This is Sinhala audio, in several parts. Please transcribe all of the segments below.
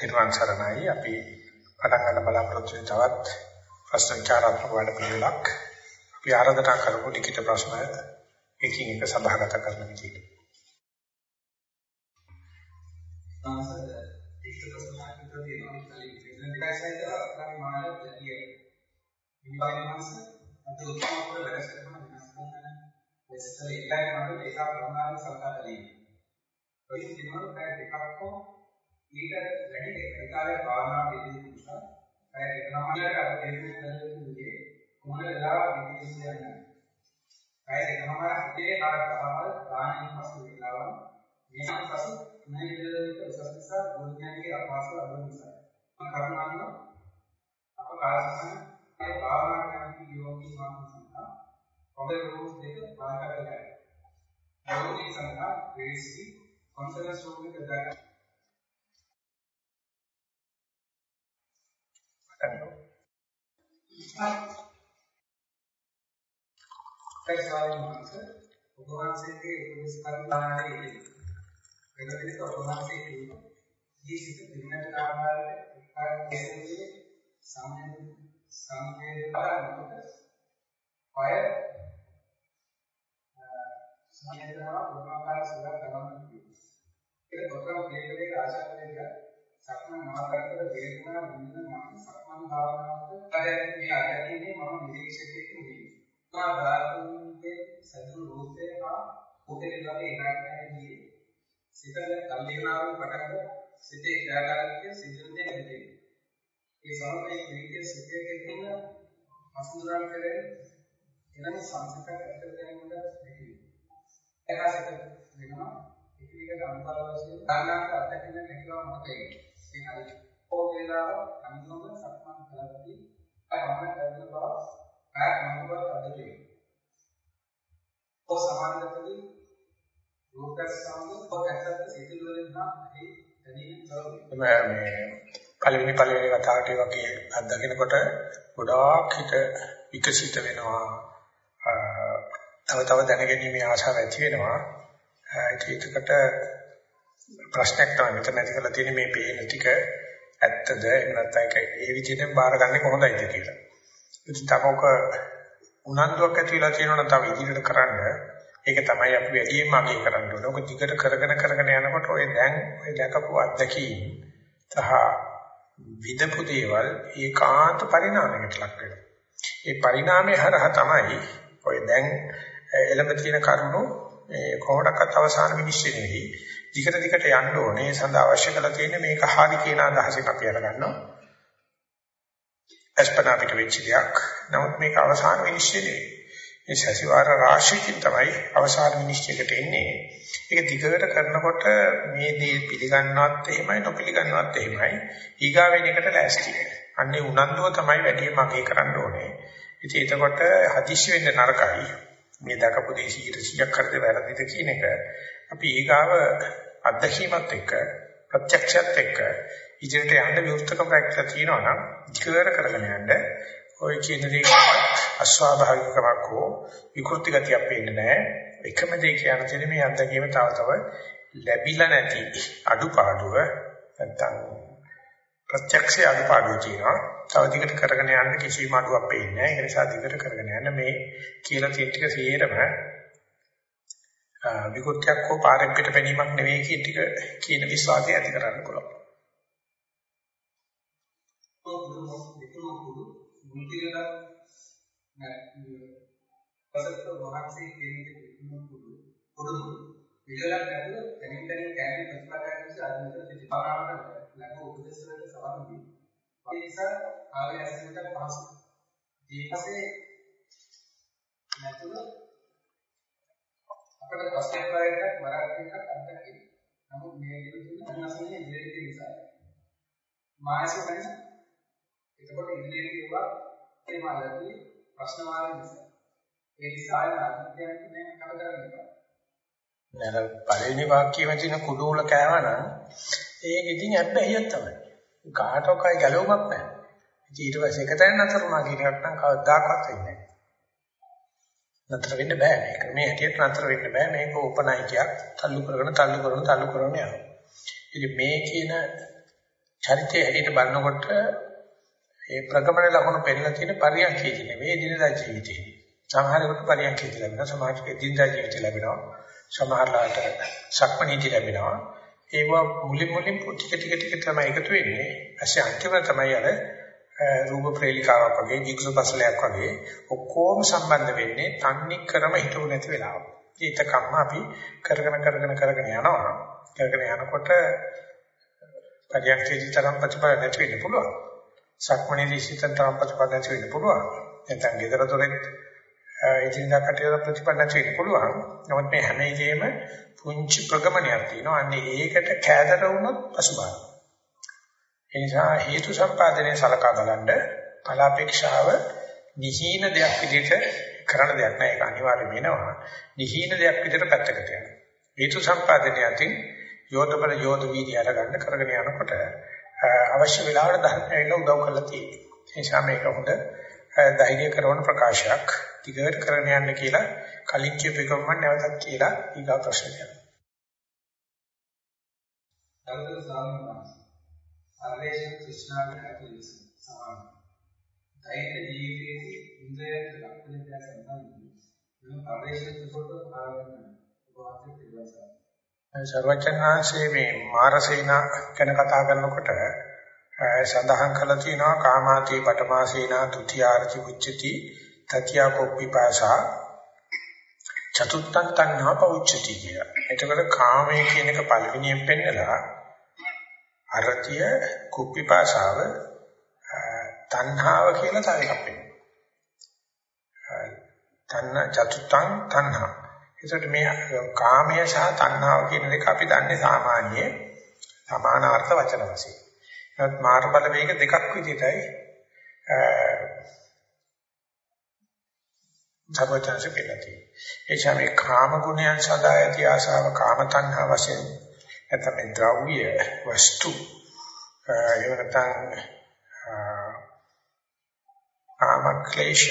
තිරුවන් සරණයි අපි පටන් ගන්න බලාපොරොත්තු වෙන තවත් ප්‍රශ්න විචාරාත්මක වැඩ පිළිවෙලක් අපි ආරාධනා කරමු ලිඛිත ප්‍රශ්න එකින් එක සභාගත කරන විදිහට. ආසද ලිඛිත ප්‍රශ්නයක් විතර තියෙනවා කලින් ප්‍රශ්න දෙකයි සහිත අපේ මානව දෙතියි. විභාගයේ මාස අද උත්සාහ කර වැඩසටහන වෙනස් කරන ලෙසතර එකයි මට ඒක ප්‍රමාණය සලකා බැලීම. ඔය සිනමා පැය දෙකක් හෝ ඊට වැඩි ඒකාලේ භාවනා වේදී නිසා පැය දෙකමාරකට අර දෙන්නේ නැතිවෙන්නේ කොහොමද වෙලාවක් ඉන්නේ යන්නේ. පැය දෙකමාර හිතේ කාර ප්‍රවාහවල ප්‍රාණික පසු වෙලාවක් මේකත් පසු නේදලක උසස් නිසා ගුණඥානයේ අපහසු අඩු නිසා. කරුණාකර අප කාලසම ඒ භාවනා කරන යෝගී මානසිකා පොඩේ රූප දෙක වායකට ගන්න. යෝගී සඳහා වේස්ටි කොන්ෆරන්ස් රූම් එක දාගන්න. පරිසාරයෙන් මාස ඔබ වහන්සේගේ උපදෙස් කරුණාවේ වෙනදින ඔබ වහන්සේ කියන ජීවිත දිනකට ආකාරයට එක්කාරයේ සම්මේ සංකේතවලට පය සම්මේතනවා උපමාකාර සුරක් ගමන් කියනවා. ඒක කොතරම් වේගවේග ආශාවෙන්ද සක්මන් මාර්ගකට වේදනා විඳින මම සක්මන් භාවනාවට කරන්නේ මේ අධ්‍යයනයේ මම නිරීක්ෂකයෙක් නෙවෙයි. මා ධාතුන්ගේ සතු රූපය හා උදේ ලබේ ඒකාකාරී සිතේ කල්පනාවෙන් පටන් සිතේ ක්‍රියාකාරීත්වය සිදුවෙන්නේ නැති. ඒ සමග මේ සිතේ තියෙන අසුරන් කරේ එනම් සංස්කෘත ඇතුළත ගැනීමට හැකි. ඒකාසිත වෙනවා එකිනෙකට අනුපාත වශයෙන් ගණනාක අත්දැකීම හැකියාව මතකයි. ඒ හරි. ඕක වේලාව අනුගම සක්මන් කරද්දී අයම කරන බව ආය මනෝබල අධිකේ. ඔය සමානකදී රූපස් සමග ඔය ඇත්තට සිතිවිලි වලින් නම් ඒ දැනීම කරන්නේ. මේ පළවෙනි පළවෙනි වතාවට වගේ අත්දකිනකොට ගොඩාක් හිත විකසිත වෙනවා. තව තව දැනගැනීමේ ආශාව ඇති වෙනවා. ඒකකට ප්‍රශ්නයක් තමයි මෙතන ඇති කරලා තියෙන්නේ මේ පේන ටික ඇත්තද එහෙම නැත්නම් ඒක ඒ විදිහටම බාරගන්නේ කොහොමදයිද කියලා. ඉතින් තමක උනන්දුවක් ඇති වෙලා තියෙනවා නම් තව ඉදිරියට කරන්න ඒක තමයි අපි වැඩිම අගය කරන්න ඕනේ. ඔක දිගට කරගෙන කරගෙන යනකොට ඔය දැන් ඔය දැකපු අත්දැකීම් සහ විදපු දේවල් ඒකාන්ත පරිණාමයකට ලක් වෙනවා. ඒ පරිණාමය හරහා තමයි ඔය දැන් එළඹ තියෙන කරුණු කොහොමඩක්වත් අවසාන විනිශ්චය නෙවෙයි. දිගට දිගට යන්න ඕනේ. ඒ සඳහා අවශ්‍ය කරලා තියෙන්නේ මේක හරි කියන අදහසක් අපි අරගන්නවා. අස්පනා පිට වෙච්ච දෙයක්. නමුත් මේක අවසාන විනිශ්චය නෙවෙයි. මේ සතිවාර රාශියකින් තමයි අවසාන විනිශ්චයකට එන්නේ. ඒක දිගට කරනකොට මේ දේ පිළිගන්නවත් එහෙමයි නොපිළිගන්නවත් එහෙමයි. ඊගාවෙන එකට ලෑස්ති වෙන්න. අන්නේ උනන්දුව තමයි වැඩි මගේ කරන්න ඕනේ. ඉතින් එතකොට හදිස්සි වෙන්න නරකයි. මේ දකපු දේ 100ක් හරිද වැරදිද කියන එක අපි ඊගාව අත්දැකීමත් එක්ක ප්‍රත්‍යක්ෂයත් එක්ක ඉදිරියට යන්න විවෘතකම් රැකලා තියෙනවා නම් ඉක්වර කරගෙන යන්න ඔය කියන දේ අස්වාභාවිකමක් හෝ විකෘති ගතියක් පේන්නේ නැහැ එකම දේ කියන තැන මේ අත්දැකීම තව තව ලැබිලා නැති අඩුපාඩුව නැත්තම් ප්‍රත්‍යක්ෂ අඩුපාඩුව තියෙනවා තව දිගට කරගෙන යන්න කිසිම අඩුවක් පේන්නේ නැහැ. ඒ නිසා දිගට කරගෙන යන්න මේ කියලා තියෙන ටික සියරම විකෘතියක් හෝ පාරක් පිට පැනීමක් නෙවෙයි කියන ටික කියන විශ්වාසය ඇති කරගන්න පුළුවන්. පසත් වහන්සේ කියන්නේ අපිට ප්‍රශ්නයක් වරකට වරක් එකක් අත්දැකීම. නමුත් මේ විදිහට අනාසනේ ඉදිරියට නිසා මානසික වෙනස එතකොට ඉදිරියට කියවා ඒ මාළදී ප්‍රශ්න වාරය නිසා ඒ නිසා අධ්‍යයනය මේ කවදාද කරන්නේ නේද පළවෙනි වාක්‍යයේ තියෙන කුඩු වල කෑවනම් ඒක ඉතින් ඇබ්බැහියක් තමයි කාටවත් ගැලවුමක් නැහැ. ඉතින් ඊට පස්සේ එක තැන නතර වුණා කියන එකක් නම් කවදාකවත් වෙන්නේ නැහැ. නතර වෙන්න බෑ මේක. මේ හැටියට නතර වෙන්න බෑ. මේක ඕපනයිකයක්. තල්ලු කරගෙන තල්ලු කරගෙන තල්ලු කරගෙන යනවා. ඉතින් මේ කියන චරිතය හැටියට බලනකොට ඒ ප්‍රගමන ලකුණු පෙන්නලා තියෙන පරියන්කේදී නෙවෙයි දිනදා ජීවිතේදී. සමහරකට පරියන්කේදී ලැබෙනවා සමහරකට දිනදා ජීවිතේ ලැබෙනවා. සමහරලාට සක්මණේදී ලැබෙනවා. ඒවා මුලින් මුලින් ටික ටික ටික තමයි එකතු වෙන්නේ. ඊපස්සේ අන්තිම තමයි අර රූප ප්‍රේලිකාවක් වගේ ජිග්සුපසලයක් වගේ ඔක්කොම සම්බන්ධ වෙන්නේ තන්නේ ක්‍රම හිතුව නැති වෙලාව. ඊටකම්ම අපි කරගෙන කරගෙන කරගෙන යනවා. කරගෙන යනකොට පරියන්කේදී තරම් ප්‍රතිඵල නැති වෙන්න පුළුවන්. සක්මණේදී සිතන තරම් ප්‍රතිඵල නැති වෙන්න පුළුවන්. නැත්නම් ගෙදර දොරෙත් එදිනදා කටයුතු ප්‍රතිඵල නැති වෙන්න පුළුවන්. නමුත් මේ හැම එකෙම පුංචි ප්‍රගමනයක් තියෙනවා. අන්නේ ඒකට කැදර වුණොත් පසුබාන. ඒ නිසා හේතු සම්පාදනයේ සලකා බලනද ඵලාපේක්ෂාව නිහීන දෙයක් විදිහට කරන දෙයක් නෑ ඒක අනිවාර්යයෙන්ම එනවා. නිහීන දෙයක් විදිහට පැත්තකට යනවා. හේතු සම්පාදනය අතින් යෝධ බල යෝධ වීර්ය අරගන්න කරගෙන යනකොට අවශ්‍ය වෙලාවට ධර්මය ඇවිල්ලා උදව් කරලා තියෙනවා. ඒ නිසා මේක හොඳ ධෛර්ය කරන ප්‍රකාශයක්. දිගට කරගෙන යන්න කියලා කලින් කියපු එකම මම නැවතත් කියලා ඊගා ප්‍රශ්න කරනවා. අරුත ස්වාමීන් වහන්සේ. අරේෂ ක්‍රිෂ්ණාගේ ඇතුළේ සමාන. ධෛර්ය ජීවිතයේ ඉන්ද්‍රයන්ට ලක්ෂණ දෙයක් සම්බන්ධයි. මේ පරිශ්‍රයට කොට පාරවන්න උපවාසයේ පිළිවසක්. සර්වචනාංශයේ මේ මාරසේන ගැන කතා කරනකොට සඳහන් කරලා තියෙනවා කාමාති පඨමාසේන ဒ ුතියාර්චි උච්චති තතියා කොප්පිපාසා චතුත්තං තණ්හා පෞච්චති කිය. එතකොට කාමයේ කියන එක පළවෙනියෙන් පෙන්නලා අරතිය කුප්පිපාසාව තණ්හාව කියලා තව එකක් පෙන්නනවා. තණ්හා චතුත්තං තණ්හා ඒසට මේ කාමය සහ තණ්හාව කියන දෙක අපි දන්නේ සාමාන්‍ය සමානාර්ථ වචන වශයෙන්. නමුත් මාර්ගඵල වේග දෙකක් විදිහටයි සර්වචන්ස පිළිති. ඒ කියන්නේ කාම ගුණයන් සදා ඇති ආශාව කාම තණ්හා වශයෙන් නැත්නම් ද්‍රව්‍ය වස්තු එහෙම නැත්නම් කාම ක්ලේශ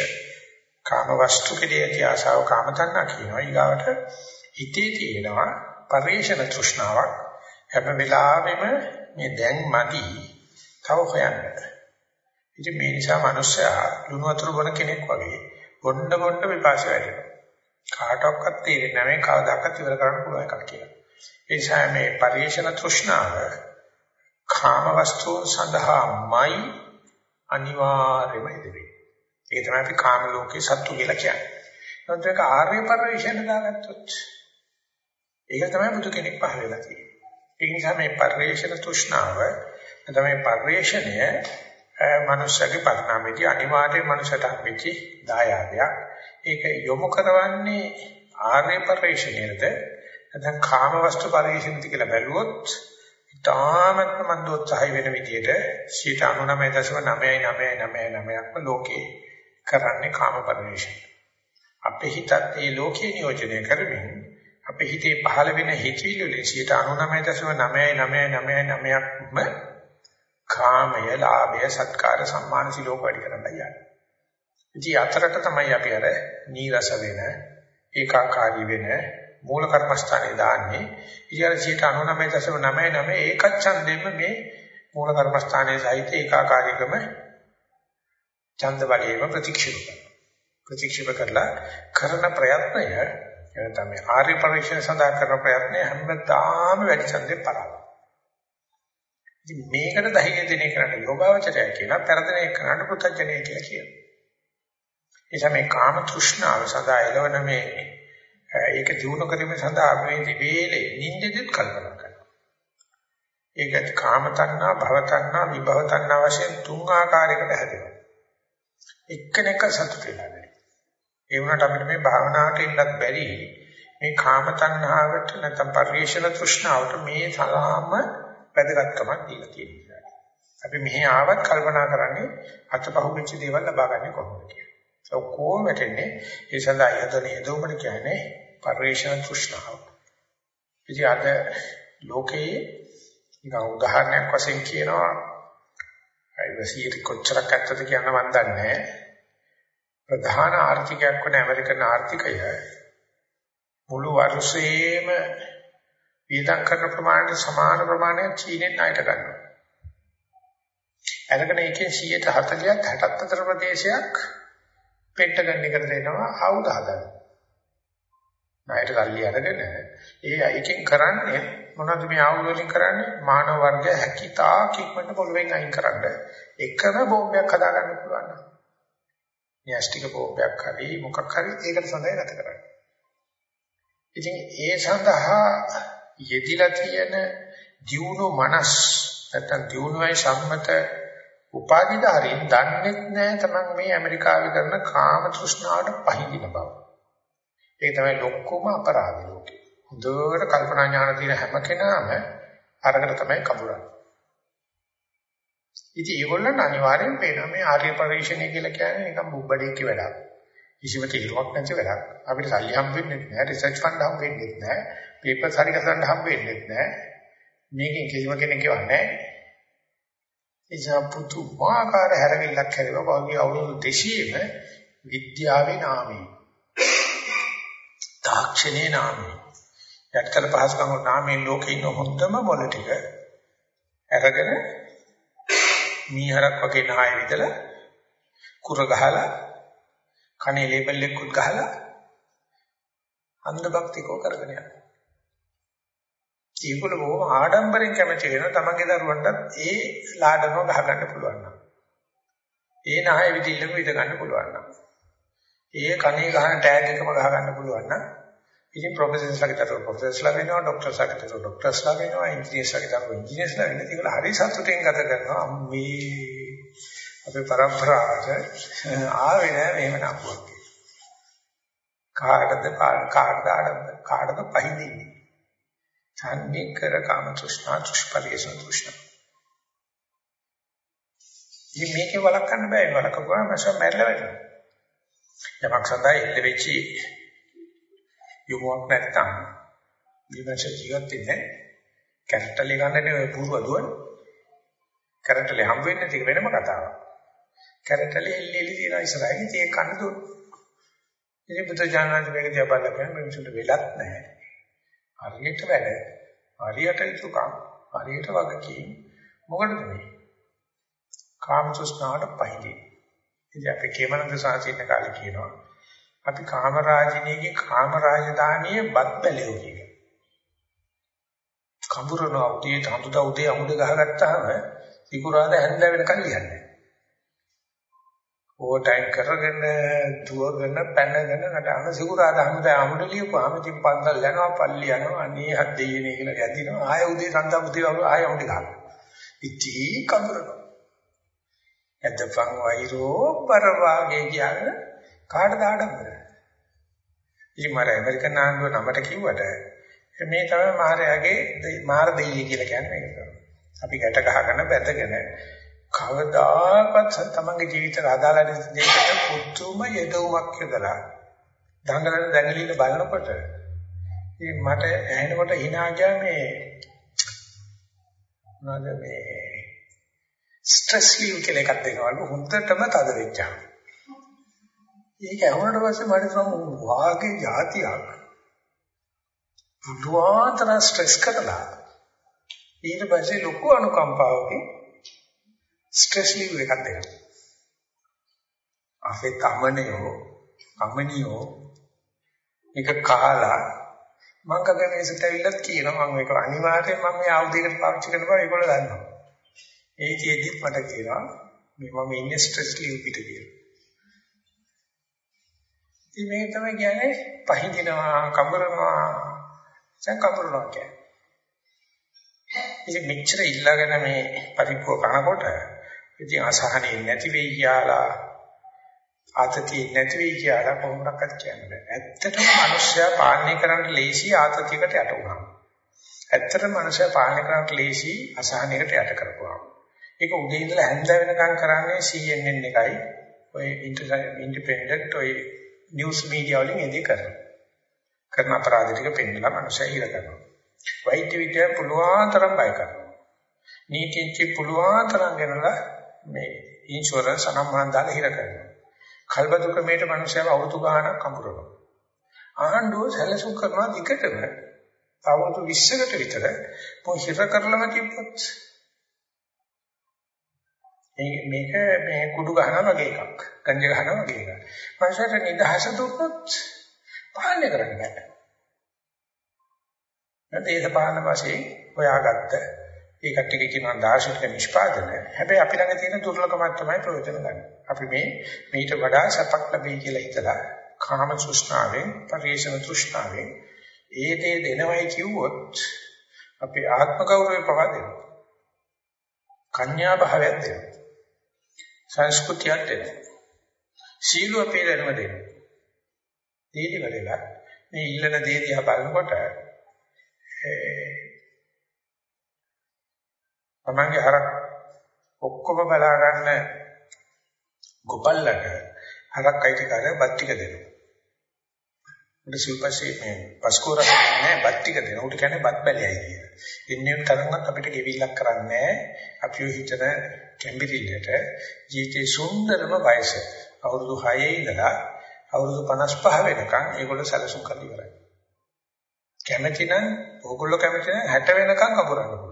කාම වස්තු කෙරෙහි ඇති ආශාව කාම තණ්හා කියනවා. ඊගාවට හිතේ තියෙනවා පරිේශන තෘෂ්ණාවක්. හැම වෙලාවෙම මේ දැන් මදි තව හොයන්න. ඉතින් මේ නිසා මිනිස්සයා ලුණු වතුර බොන කෙනෙක් වගේ බොන්න බොන්න විපාස වැඩිනවා. කාටවත් තේරෙන්නේ නැහැ මේ කවදාකවත් ඉවර කරන්න පුළුවන් එකක් කියලා. ඒ නිසා මේ පරිේශන තෘෂ්ණාව කාම වස්තු සඳහාමයි අනිවාර්යම ඉදිරි. ඒක තමයි අපි කාම ලෝකේ සත්තු කියලා කියන්නේ. නමුත් ඒක ආර්ය පරිශ්‍රණ දාගත්තොත් ඒක තමයි බුදු කෙනෙක් පහල වෙලා තියෙන්නේ. ඒ නිසා මේ පරිශ්‍රණ තෘෂ්ණාව තමයි පරිශ්‍රණය මනුෂ්‍යගේ පරිණාමයේදී අනිවාර්යයෙන් මනුෂ්‍යට හම්බෙච්ච දායාදයක්. ඒක යොමු කරවන්නේ ආර්ය පරිශ්‍රණයද නැත්නම් කාම වස්තු පරිශ්‍රණද කියලා බැලුවොත් ඉතාමත්ම මන්දෝත්සහය වෙන විදිහට 99.99999ක්ම ලෝකේ කරන්නේ කාම පරිවේශය. අපේ හිතත් ඒ ලෝකේ නියෝජනය කරමින් අපේ හිතේ පහළ වෙන හිතවිලි වලින් 99.99999ක්ම කාමය, ලාභය, සත්කාර, සම්මාන සිලෝක වැඩි කරන්න යන්නේ. ඉතින් අතරට තමයි අපි අර නීරස වෙන, ඒකාකාරී වෙන මූල කර්මස්ථානේ දාන්නේ. ඉතින් 99.99 ඒකත් ඡන්දෙම මේ මූල කර්මස්ථානයේ සහිත ඒකාකාරීකම ඡන්ද බලයේම ප්‍රතික්ෂේප කරනවා. ප්‍රතික්ෂේප කරලා කරන ප්‍රයත්නය එනතම මේ ආර්ය පරිශ්‍රය සඳහා කරන ප්‍රයත්නය හැමදාම වැඩි ඡන්දේ පරාද. ඉතින් මේකට ධෛර්ය දෙන එකට යෝගාවචරය කියලා පෙරදෙන එකට පුතඥය කියලා කියනවා. එනිසා මේ කාම තෘෂ්ණාව සදා එළවන මේ ඒක දිනු කිරීම සඳහා මේ දිවේලේ නිින්දෙදිත් කල්පනා කරනවා. ඒක කාම තණ්හා, භව තණ්හා, විභව තණ්හා වශයෙන් තුන් ආකාරයකට හැදෙනවා. එක්කෙනෙක් සතුට වෙලා නැහැ. ඒ වුණාට අපිට මේ භාවනාවට ඉන්නත් බැරි මේ කාම තණ්හාවට නැත්නම් පරිේශන තෘෂ්ණාවට මේ සලාම වැදගත්කමක් දීලා තියෙනවා. අපි මෙහි ආවත් කල්පනා කරන්නේ අතපහුවෙච්ච දේවල් ලබා ගන්න කොහොමද කියලා. ඔක්කොම වැටෙන්නේ ඒ සඳහා යදන යදොමන කියන්නේ පරිේශන තෘෂ්ණාව. ඉතින් අද ලෝකයේ නිකන් උදාහරණයක් වශයෙන් කියනවා ඉවසීට කොච්චරක් ඇත්තද කියන්න මම දන්නේ ප්‍රධාන ආර්ථිකයක් වන ඇමරිකන් ආර්ථිකය මුළු වර්ෂයේම වියදම් කරන ප්‍රමාණයට සමාන ප්‍රමාණයක් චීනෙන් ණයට ගන්නවා. අරගෙන එකෙන් 140ක් 64 ප්‍රදේශයක් පෙන්ටගන් එකට දෙනවා ආයුධ හදන්න. ණයට කල්ලි අරගෙන ඒ එකෙන් කරන්නේ මොනවද මේ ආයුධ වලින් කරන්නේ? මානව වර්ගය හැකිතා කික්මන්න පොළවෙන් අයින් කරන්න. එකම බෝම්බයක් හදාගන්න පුළුවන්. න්‍යෂ්ටික බෝම්බයක් හරි මොකක් හරි ඒකට සඳහන් ගත කරන්නේ. ඉතින් ඒ සඳහා යෙදිලා තියෙන දියුණු මනස් නැත්නම් දියුණුවයි සම්මත උපාධිධාරීන් දන්නේ නැහැ තමන් මේ ඇමරිකාවේ කරන කාම තෘෂ්ණාවට පහඳින බව. ඒක තමයි ලොක්කම අපරාධය ලෝකේ. හොඳට කල්පනා ඥාන තියෙන හැම කෙනාම අරකට තමයි කඹරන්නේ. ඉතින් ඒගොල්ලන් අනිවාර්යෙන් පේනවා මේ ආර්ය පරිශ්‍රණය කියලා කියන්නේ නිකන් බුබ්බඩේක වැඩක්. කිසිම තීරුවක් නැති වැඩක්. අපිට සල්ලි හම්බ වෙන්නේ නැහැ, රිසර්ච් ෆන්ඩ් හම්බ වෙන්නේ නැහැ, පේපර්ස් හරි ගසන්න හම්බ වෙන්නේ නැහැ. මේකෙන් කිසිම කෙනෙක් කියවන්නේ නැහැ. එසා පුතුමාකාර හැරවිල්ලක් හැරෙවා වගේ අවුරුදු 200ෙම විද්‍යාවේ නාමයෙන් තාක්ෂණයේ නාමයෙන් යටකල පහසුකම් නාමයෙන් ලෝකේ ඉන්න හොඳම මොළ ටික අරගෙන මීහරක් වගේ නහය විදලා කුර ගහලා කනේ ලේබල් එකකුත් ගහලා අන්ධ භක්තිකෝ කරගෙන යනවා. ඒගොල්ල බොහොම ආඩම්බරෙන් කැමති වෙන තමන්ගේ දරුවන්ටත් ඒ ලාඩම ගහගන්න පුළුවන් නම්. ඒ නහය විදිහටම විද ගන්න පුළුවන් නම්. ඒ කණේ ගහන ටැග් එකම ගහගන්න පුළුවන් නම්. ඉතින් ප්‍රොෆෙසර්ස්ලාගේ තර ප්‍රොෆෙසර්ස්ලා වෙනවා ડોක්ටර්ස්ලාගේ තර ડોක්ටර්ස්ලා වෙනවා ඉංජිනේර්ස්ලාගේ තර ඉංජිනේර්ස්ලා වෙනවා. ඒගොල්ල හරි සතුටෙන් ගත කරනවා. අම්මේ අපේ પરම්පරාවට ආවේ නෑ මෙහෙම නම්බුවක් කාටද කාටද කාටද පහදින්නේ තන්නේ කර කාම තෘෂ්ණා දුෂ්පරියසන තෘෂ්ණා. ඉතින් මේකේ වළක්වන්න බෑ වළක්වුවාම මම මැරෙලා වැටෙනවා. යමක් සඳහා ඉල්ල වෙච්චි යොමුක් නැත්තම් විමර්ශ ජීවත් වෙන්නේ කැරට්ටලේ ගන්නනේ ඔය පුරුව දුවන්නේ. කැරට්ටලේ හම් වෙන්නේ ඒක වෙනම කතාවක්. කැරට්ටලේ එල්ලි එල්ලි තියන ඉස්සරහින් ඒක කන්න දුන්න. ඉතින් බුද්ධ ඥානන්ත මේක දිහා බලලා මිනිසුන්ට වෙලත් නැහැ. හරියට වැඩ. හරියට යුතුයකම් හරියට වගකීම්. මොකටද මේ? කාම සුස්නාවට පහිදී ඉතින් අපි කේමනන්ද සාචින්න කාලේ කියනවා අපි කාම රාජිනීගේ කාම රාජධානියේ බත් බැලෙව කියන කඹුරන උදේ තඳුදා උදේ අමුඩ ගහගත්තාම සිකුරාද හැන්ද වෙනකන් ලියන්නේ. ඕවර් ටයිම් කරගෙන දුවගෙන පැනගෙන නටන සිකුරාදා හමුදා අමුඩ ලියපුවාම ඉතින් පන්සල් යනවා පල්ලි යනවා අනේ හත් දෙයිනේ කියලා ගැදිනවා. ආය උදේ සන්දා පුතේ ආය අමුඩ ගන්නවා ඉති කඳුරනවා. එතපන් වෛරෝ පරවාගේ කියන්නේ කාටද ආඩම්බර? ඉතින් මර ඇමරිකන් ආණ්ඩුව නමට කිව්වට මේ තමයි මාරයාගේ මාර දෙයිය කියලා කියන්නේ මේක තමයි. අපි ගැට ගහගෙන බැඳගෙන කවදාකවත් තමන්ගේ ජීවිතයට අදාළ නැති දෙයකට පුදුම යදවමක් යදලා දඟලන දැඟලිල්ල බලනකොට ඉතින් මට ඇහෙනකොට hina ගියා මේ මොනවද මේ ස්ට්‍රෙස් ලීව් කියලා එකක් දෙනවලු හොඳටම තද වෙච්චා. ඒක ඇහුනට පස්සේ මට සම වාගේ જાතියක් පුදුමාතර ස්ට්‍රෙස් කරලා. ඊට පස්සේ ලොකු අනුකම්පාවකින් ස්ට්‍රෙස් ලීව් එකක් දෙනවා. අපේ කමනියෝ කමනියෝ මේක කාලා මම කගේ මේසට ඇවිල්ලත් කියනවා මම මේක අනිවාර්යෙන් මම මේ ආයුධයකට පාවිච්චි කරන බව ඒගොල්ලෝ දන්නවා. ඒ කියෙදිත් මට කියනවා මේ මම ඉන්නේ ස්ට්‍රෙස් ලීව් පිට කියලා. ඉතින් මේක තමයි කියන්නේ පහඳිනවා කඹරනවා දැන් කඹරනවා කියන්නේ. ඉතින් මෙච්චර ඉල්ලගෙන මේ පරිප්පුව කනකොට ඉතින් අසහනෙ නැති වෙයි කියලා ආතතිය නැති වෙයි කියලා කොහොමදක්වත් කියන්නේ ඇත්තටම මිනිස්සයා පාලනය කරන්න ලේසි ආතතියකට යට වුණා. ඇත්තටම මිනිස්සයා පාලනය කරන්න ලේසි අසහනයකට යට කරපුවා. ඒක උදේ ඉඳලා හැන්ද වෙනකම් කරන්නේ CNN එකයි ඔය ඉන්ඩිපෙන්ඩන්ට් ඔය නිවුස් මීඩියා වලින් එදී කරනවා. කරන අපරාධ ටික පෙන්නලා මිනිස්සයා හිර කරනවා. වෛද්‍ය විද්‍යාව පුළුවන් තරම් බය කරනවා. නීතිඥ පුළුවන් තරම් ගෙනලා මේ ඉන්ෂුරන්ස් අනම්මන දාලා හිර කරනවා. කල්බදු ක්‍රමයට මිනිස්සුව අවුරුදු ගාණක් කඹරනවා. ආණ්ඩුව සැලසුම් කරනවා දිගටම අවුරුදු 20කට විතර මොහිර කරලම තිබ්බොත් මේ මේක මේ කුඩු ගහනවා වගේ එකක්. ගංජ ගහනවා වගේ එකක්. මනුෂ්‍යයට නිදහස දුන්නොත් පාලනය කරන්න බෑ. දේශපාලන වශයෙන් හොයාගත්ත ඒ කට්ටිය කියනවා දාර්ශනික නිෂ්පාදන. හැබැයි අපි ළඟ තියෙන දුර්ලභමක් තමයි ප්‍රයෝජන ගන්න. අපි මේ මීට වඩා සපක් ලැබෙයි කියලා හිතලා කාම තෘෂ්ණාවෙන්, පරිේශන තෘෂ්ණාවෙන් ඒ දේ දෙනවයි කිව්වොත් අපි ආත්ම ගෞරවය පවා දෙනවා. කන්‍යා භාවයක් දෙනවා. සංස්කෘතියක් දෙනවා. සීල අපේ දැනුම දෙනවා. දීලි වලලා මේ ඊළන දේ දිහා බලනකොට තමන්ගේ හරක් ඔක්කොම බලා ගන්න ගොපල්ලට හරක් අයිතිකාරය බත් ටික දෙනවා. උඩ සිල්පස්සේ මේ පස්කෝරක් නෑ බත් ටික දෙනවා. උට කියන්නේ බත් බැලයයි කියන. ඉන්නේ තරම්වත් අපිට ගෙවිලක් කරන්නේ අපි හිතන කැම්බිරිල්ලට ජීවිතේ සුන්දරම වයස අවුරුදු 6 ඉඳලා අවුරුදු 55 වෙනකන් ඒගොල්ලෝ සැලසුම් කරලා ඉවරයි. කැමැති නම් ඕගොල්ලෝ කැමැති නම් 60 වෙනකන් අකුරන්න පුළුවන්.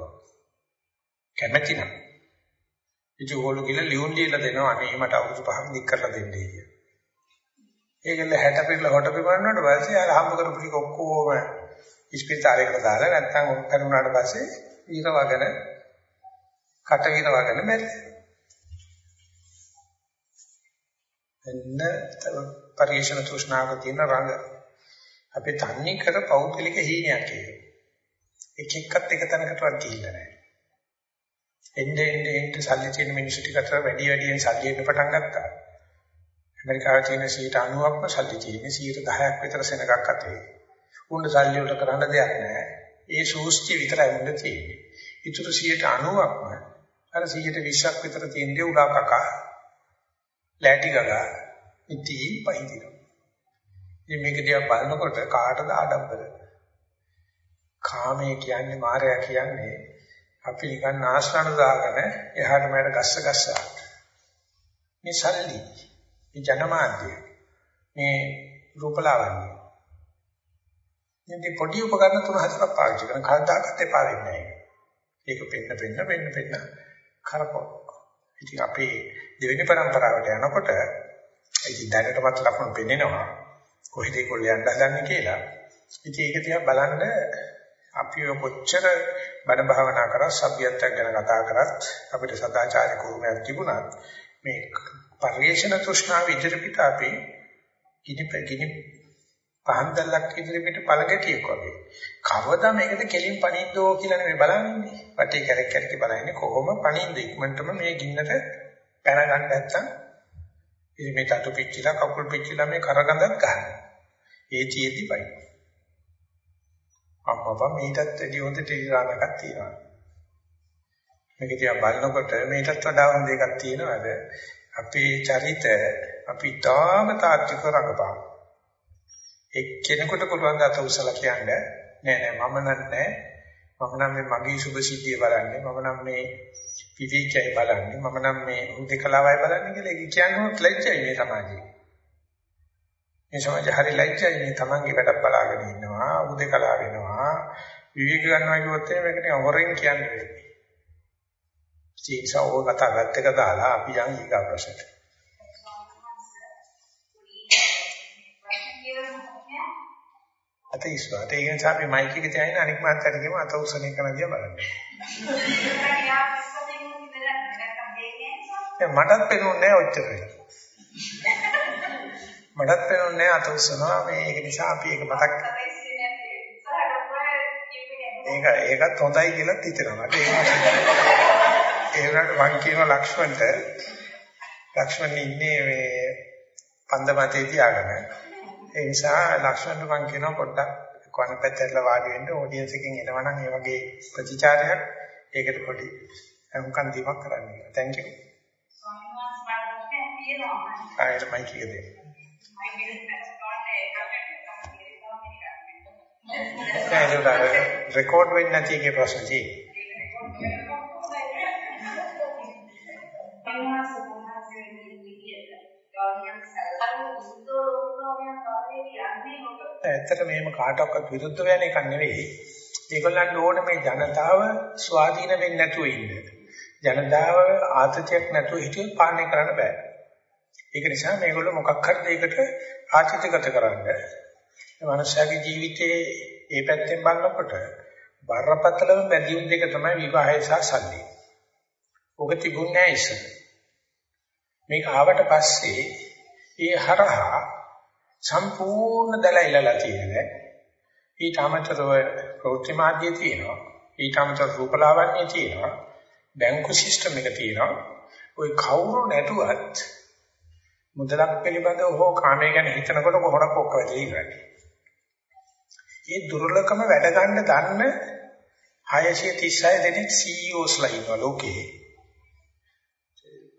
කැමැති නම්. ඉතින් ඕගොල්ලෝ කියලා ලියුම් දීලා දෙනවා අනේ මට අවුරුදු 5ක් දික් කරලා දෙන්නයි කියලා. ඒකෙන්ද 60 පිරලා හොට පිපන්නවට පස්සේ ආර හම්බ කරපු ටික ඔක්කොම ඉස්පිරිතාලයකට දාලා නැත්තම් ඔක් කරුණාට පස්සේ ඊර වගන කට විර වගන මැරෙයි. එන්න පරිේශන තෘෂ්ණාව තියෙන රඟ අපි තන්නේ කර පෞද්ගලික හීනයක් ඒක. එක එක්කත් එක තැනකටවත් ගිහිල්ලා නැහැ. එන්නේ එන්නේ එන්නේ සල්ලි තියෙන මිනිස්සු ටිකට වැඩි වැඩියෙන් සල්ලි එන්න පටන් ගත්තා. ඇමරිකාවේ තියෙන 90%ක්ම සල්ලි තියෙන්නේ 10%ක් විතර සෙනගක් අතේ. උන්න සල්ලි වලට කරන්න දෙයක් නැහැ. ඒ සූස්ති විතරයි මුන්න තියෙන්නේ. ඊටු 90%ක්ම අර 120ක් විතර තියෙන්නේ උලා කකා. ලෑටි ගගා ඉති පයිදිනවා. ඉතින් මේක දිහා බලනකොට කාටද ආඩම්බර? කාමයේ කියන්නේ මායя කියන්නේ අපි නිකන් ආශ්‍රණ දාගෙන එහාට මෙහාට ගස්ස ගස්සා. මේ සල්ලි, මේ ජනමාධ්‍ය, මේ රූපලාවන්‍ය. ඉතින් පොඩි උපකරණ තුන හතරක් පාවිච්චි කරන කවදාකවත් එපා වෙන්නේ නැහැ. ඒක පෙන්න පෙන්න පෙන්න පෙන්න කරකෝ. ඉතින් අපේ දෙවෙනි પરම්පරාවට යනකොට ඉතින් දැනටමත් ලකුණු පෙන්නනවා. කොහෙද ඒගොල්ලෝ යන්න හදන්නේ කියලා. ඉතින් ඒක තියා බලන්න අපි කොච්චර බණ භාවනා කරා සભ્યත්වයක් ගැන කතා කරත් අපිට සදාචාරික උරුමයක් තිබුණත් මේ පරිේශන තෘෂ්ණාව ඉදිරිපිට අපි ගිනි ගිනි පහන් දැල්ලක් ඉදිරිපිට පළගැටියෙක් වගේ. කවදා මේකට කෙලින් පණින්නෝ කියලා නෙමෙයි බලන්නේ. වටේ කැරක් කැරක බලන්නේ කොහොම පණින්ද ඉක්මනටම මේ ගින්නට පැන ගන්න නැත්තම් ඉතින් මේ තටු පිච්චිලා කකුල් පිච්චිලා මේ කරගඳක් ගන්න. ඒ තියෙදි බයි. අම්මපා මේකටත් වැඩි හොඳ ටෙලිග්‍රාම් එකක් තියෙනවා. මේක දිහා බලනකොට මේකටත් වඩා හොඳ එකක් තියෙනවාද? අපේ චරිත අපි තාම තාත්වික රඟපාන. එක්කෙනෙකුට පුළුවන් දත උසලා කියන්නේ නෑ නෑ මම නෑ මම නම් මේ මගේ සුභ සිද්ධිය බලන්නේ මම නම් මේ විවිධකයි බලන්නේ මම නම් මේ උදේකලාවයි බලන්නේ කියලා ඒක කියන්නේ ලැජ්ජයි මේ සමාජයේ. මේ සමාජය හරි ලැජ්ජයි මේ තමන්ගේ වැඩක් බලාගෙන ඉන්නවා උදේකලා වෙනවා විවිධ ගන්නවා කිව්වොත් මේක නිකන් හොරෙන් කියන්නේ වෙන්නේ. ඒ නිසා ඕක කතා ගත්තක දාලා අපි යන් ඊගා ප්‍රශ්නට. අත ඉස්සරහට ඒ නිසා අපි මයික් එක තියාගෙන අනික් මාත්‍යට කියමු අත උස්සන එක නදියා බලන්න. මටත් පෙනුන්නේ නැහැ ඔච්චර. මටත් පෙනුන්නේ නැහැ අත උස්සනවා මේ ඒක නිසා අපි ඒක මතක් ඒක ඒකත් හොඳයි කියලා හිතෙනවා. ඒ වුණාට මං කියන ලක්ෂ්මන්ට ලක්ෂ්මන් ඉන්නේ මේ පන්දමතේ තියාගෙන ඒ නිසා ලක්ෂණ මම කියනවා පොඩ්ඩක් කොන පැත්තට වාඩි වෙන්න ඔඩියන්ස් එකෙන් එනවනම් ඒ වගේ ප්‍රතිචාරයක් ඒකට පොඩි අහුම්කන් දීමක් කරන්න. thank you. ආයෙත් මයික් එක දෙන්න. ඒක රෙකෝඩ් වෙන්නේ නැති එකේ ප්‍රශ්න තියෙන්නේ. ඇත්තට මේම කාටවත් විරුද්ධ වෙන එකක් නෙවෙයි. ඒගොල්ලන්ට ඕනේ මේ ජනතාව ස්වාධීන වෙන්නේ නැතුව ඉන්න. ජනතාව ආතතියක් නැතුව හිටියොත් පාලනය කරන්න බෑ. ඒක නිසා මේගොල්ලෝ මොකක් හරි දෙයකට ආචිතගත කරන්න. මේ මනුෂ්‍යයාගේ ජීවිතයේ ඒ පැත්තෙන් බලනකොට බරපතලම බැඳීම් දෙක තමයි විවාහය සහ සල්ලි. ඔක තිබුණේ නැහැ ඉස්සර. මේක ආවට පස්සේ ඒ හරහා සම්පූර්ණ දලයිලලා තියෙනවා. ඊට අමතරව ප්‍රවෘත්ති මාධ්‍ය තියෙනවා. ඊට අමතරව රූපලාවන්‍ය තියෙනවා. බැංකු සිස්ටම් එක තියෙනවා. ওই කවුරු නැතුවත් මුදලක් පිළිබඳව හෝ කාමයේ ගැන හිතනකොට කොහොමද ඔක්ක වෙලා ඉන්නේ. මේ දුර්ලභම වැඩ ගන්න දන්න 636 දෙනෙක් CEOs ලා ඉන්නවා ලෝකේ.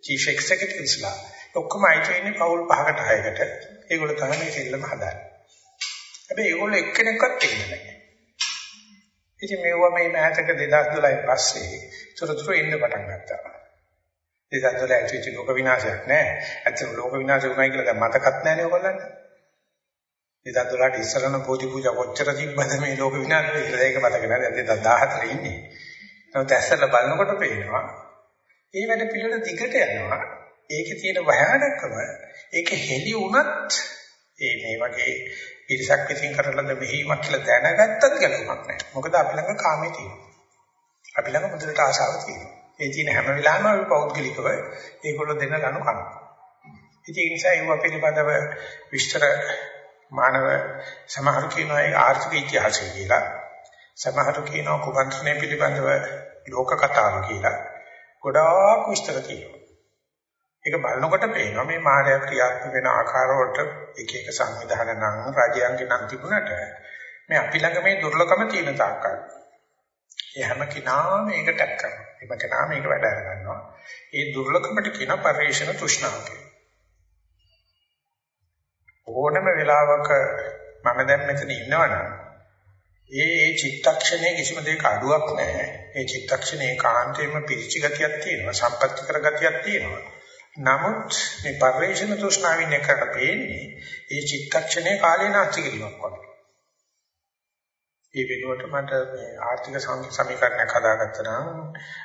chief executives ලා. ඔක්කොම අයිති වෙන්නේ පවුල් පහකට හයකට. ඒගොල්ලෝ තමයි මේ සෙල්ලම හදාන්නේ. හැබැයි ඒගොල්ලෝ එක්කෙනෙක්වත් ඉන්නේ නැහැ. ඉතින් මේවා මේ මෑතක 2012 පස්සේ තොරතුරු එන්න පටන් ගත්තා. 2012 ඇතුළත ලෝක විනාශයක් නැහැ. ඇත්තටම ලෝක විනාශ වුණා කියලා දැන් මතකත් නැහැ නේ ඔයගොල්ලන්ට. 2012ට ඉස්සරන පොඩි පූජා කොච්චර තිබ්බද මේ ලෝක විනාශ කියලා ඒක මතක නැහැ. දැන් 2014 ඉන්නේ. නමුත් ඇස්සල බලනකොට පේනවා මේ වැඩ පිළිවෙල දිගට යනවා. ඒකේ තියෙන භයානකම ඒක හෙලි වුණත් ඒ මේ වගේ පිරිසක් විසින් කරලද මෙහිමක් කියලා දැනගත්තත් ගැලවමක් නැහැ. මොකද අපි ළඟ කාමයේ තියෙනවා. අපි ළඟ මුදලට ආශාව තියෙනවා. ඒ තියෙන හැම වෙලාවෙම අපි පෞද්ගලිකව ඒගොල්ලෝ දෙන ලනු කරනවා. ඉතින් ඒ නිසා ඒව පිළිබඳව විස්තර මානව සමහර කියනවා ඒ ආර්ථික ඉතිහාසය කියලා. සමහර කියනවා කුමන්ත්‍රණය පිළිබඳව ලෝක කතාව කියලා. ගොඩාක් විස්තර තියෙනවා. ඒක බලනකොට පේනවා මේ මායя ක්‍රියාත්මක වෙන ආකාර වලට එක එක සංවිධාන නම් රාජ්‍යයන්ගේ නම් තිබුණට මේ අපි ළඟ මේ දුර්ලභම තියෙන තාක්කල් ඒ හැම කෙනාම මේක ටැක් කරනවා. හැම කෙනාම මේක වැඩ අර ගන්නවා. ඒ දුර්ලභමට කියන පරිේශන තෘෂ්ණාව කියලා. ඕනම වෙලාවක මම දැන් මෙතන ඉන්නවනම් ඒ ඒ චිත්තක්ෂණයේ කිසිම දෙයක අඩුවක් නැහැ. ඒ චිත්තක්ෂණේ කාන්තේම පිරිචි ගතියක් තියෙනවා. සම්පත්‍ති කර ගතියක් තියෙනවා. නමුත් මේ පරිවේෂණ තෘෂ්ණාවින් එකට පේන්නේ ඒ චිත්තක්ෂණයේ කාලේ නාස්ති කිරීමක් වගේ. ඒ වෙනුවට මට මේ ආර්ථික සමීකරණයක් හදාගත්තා නම්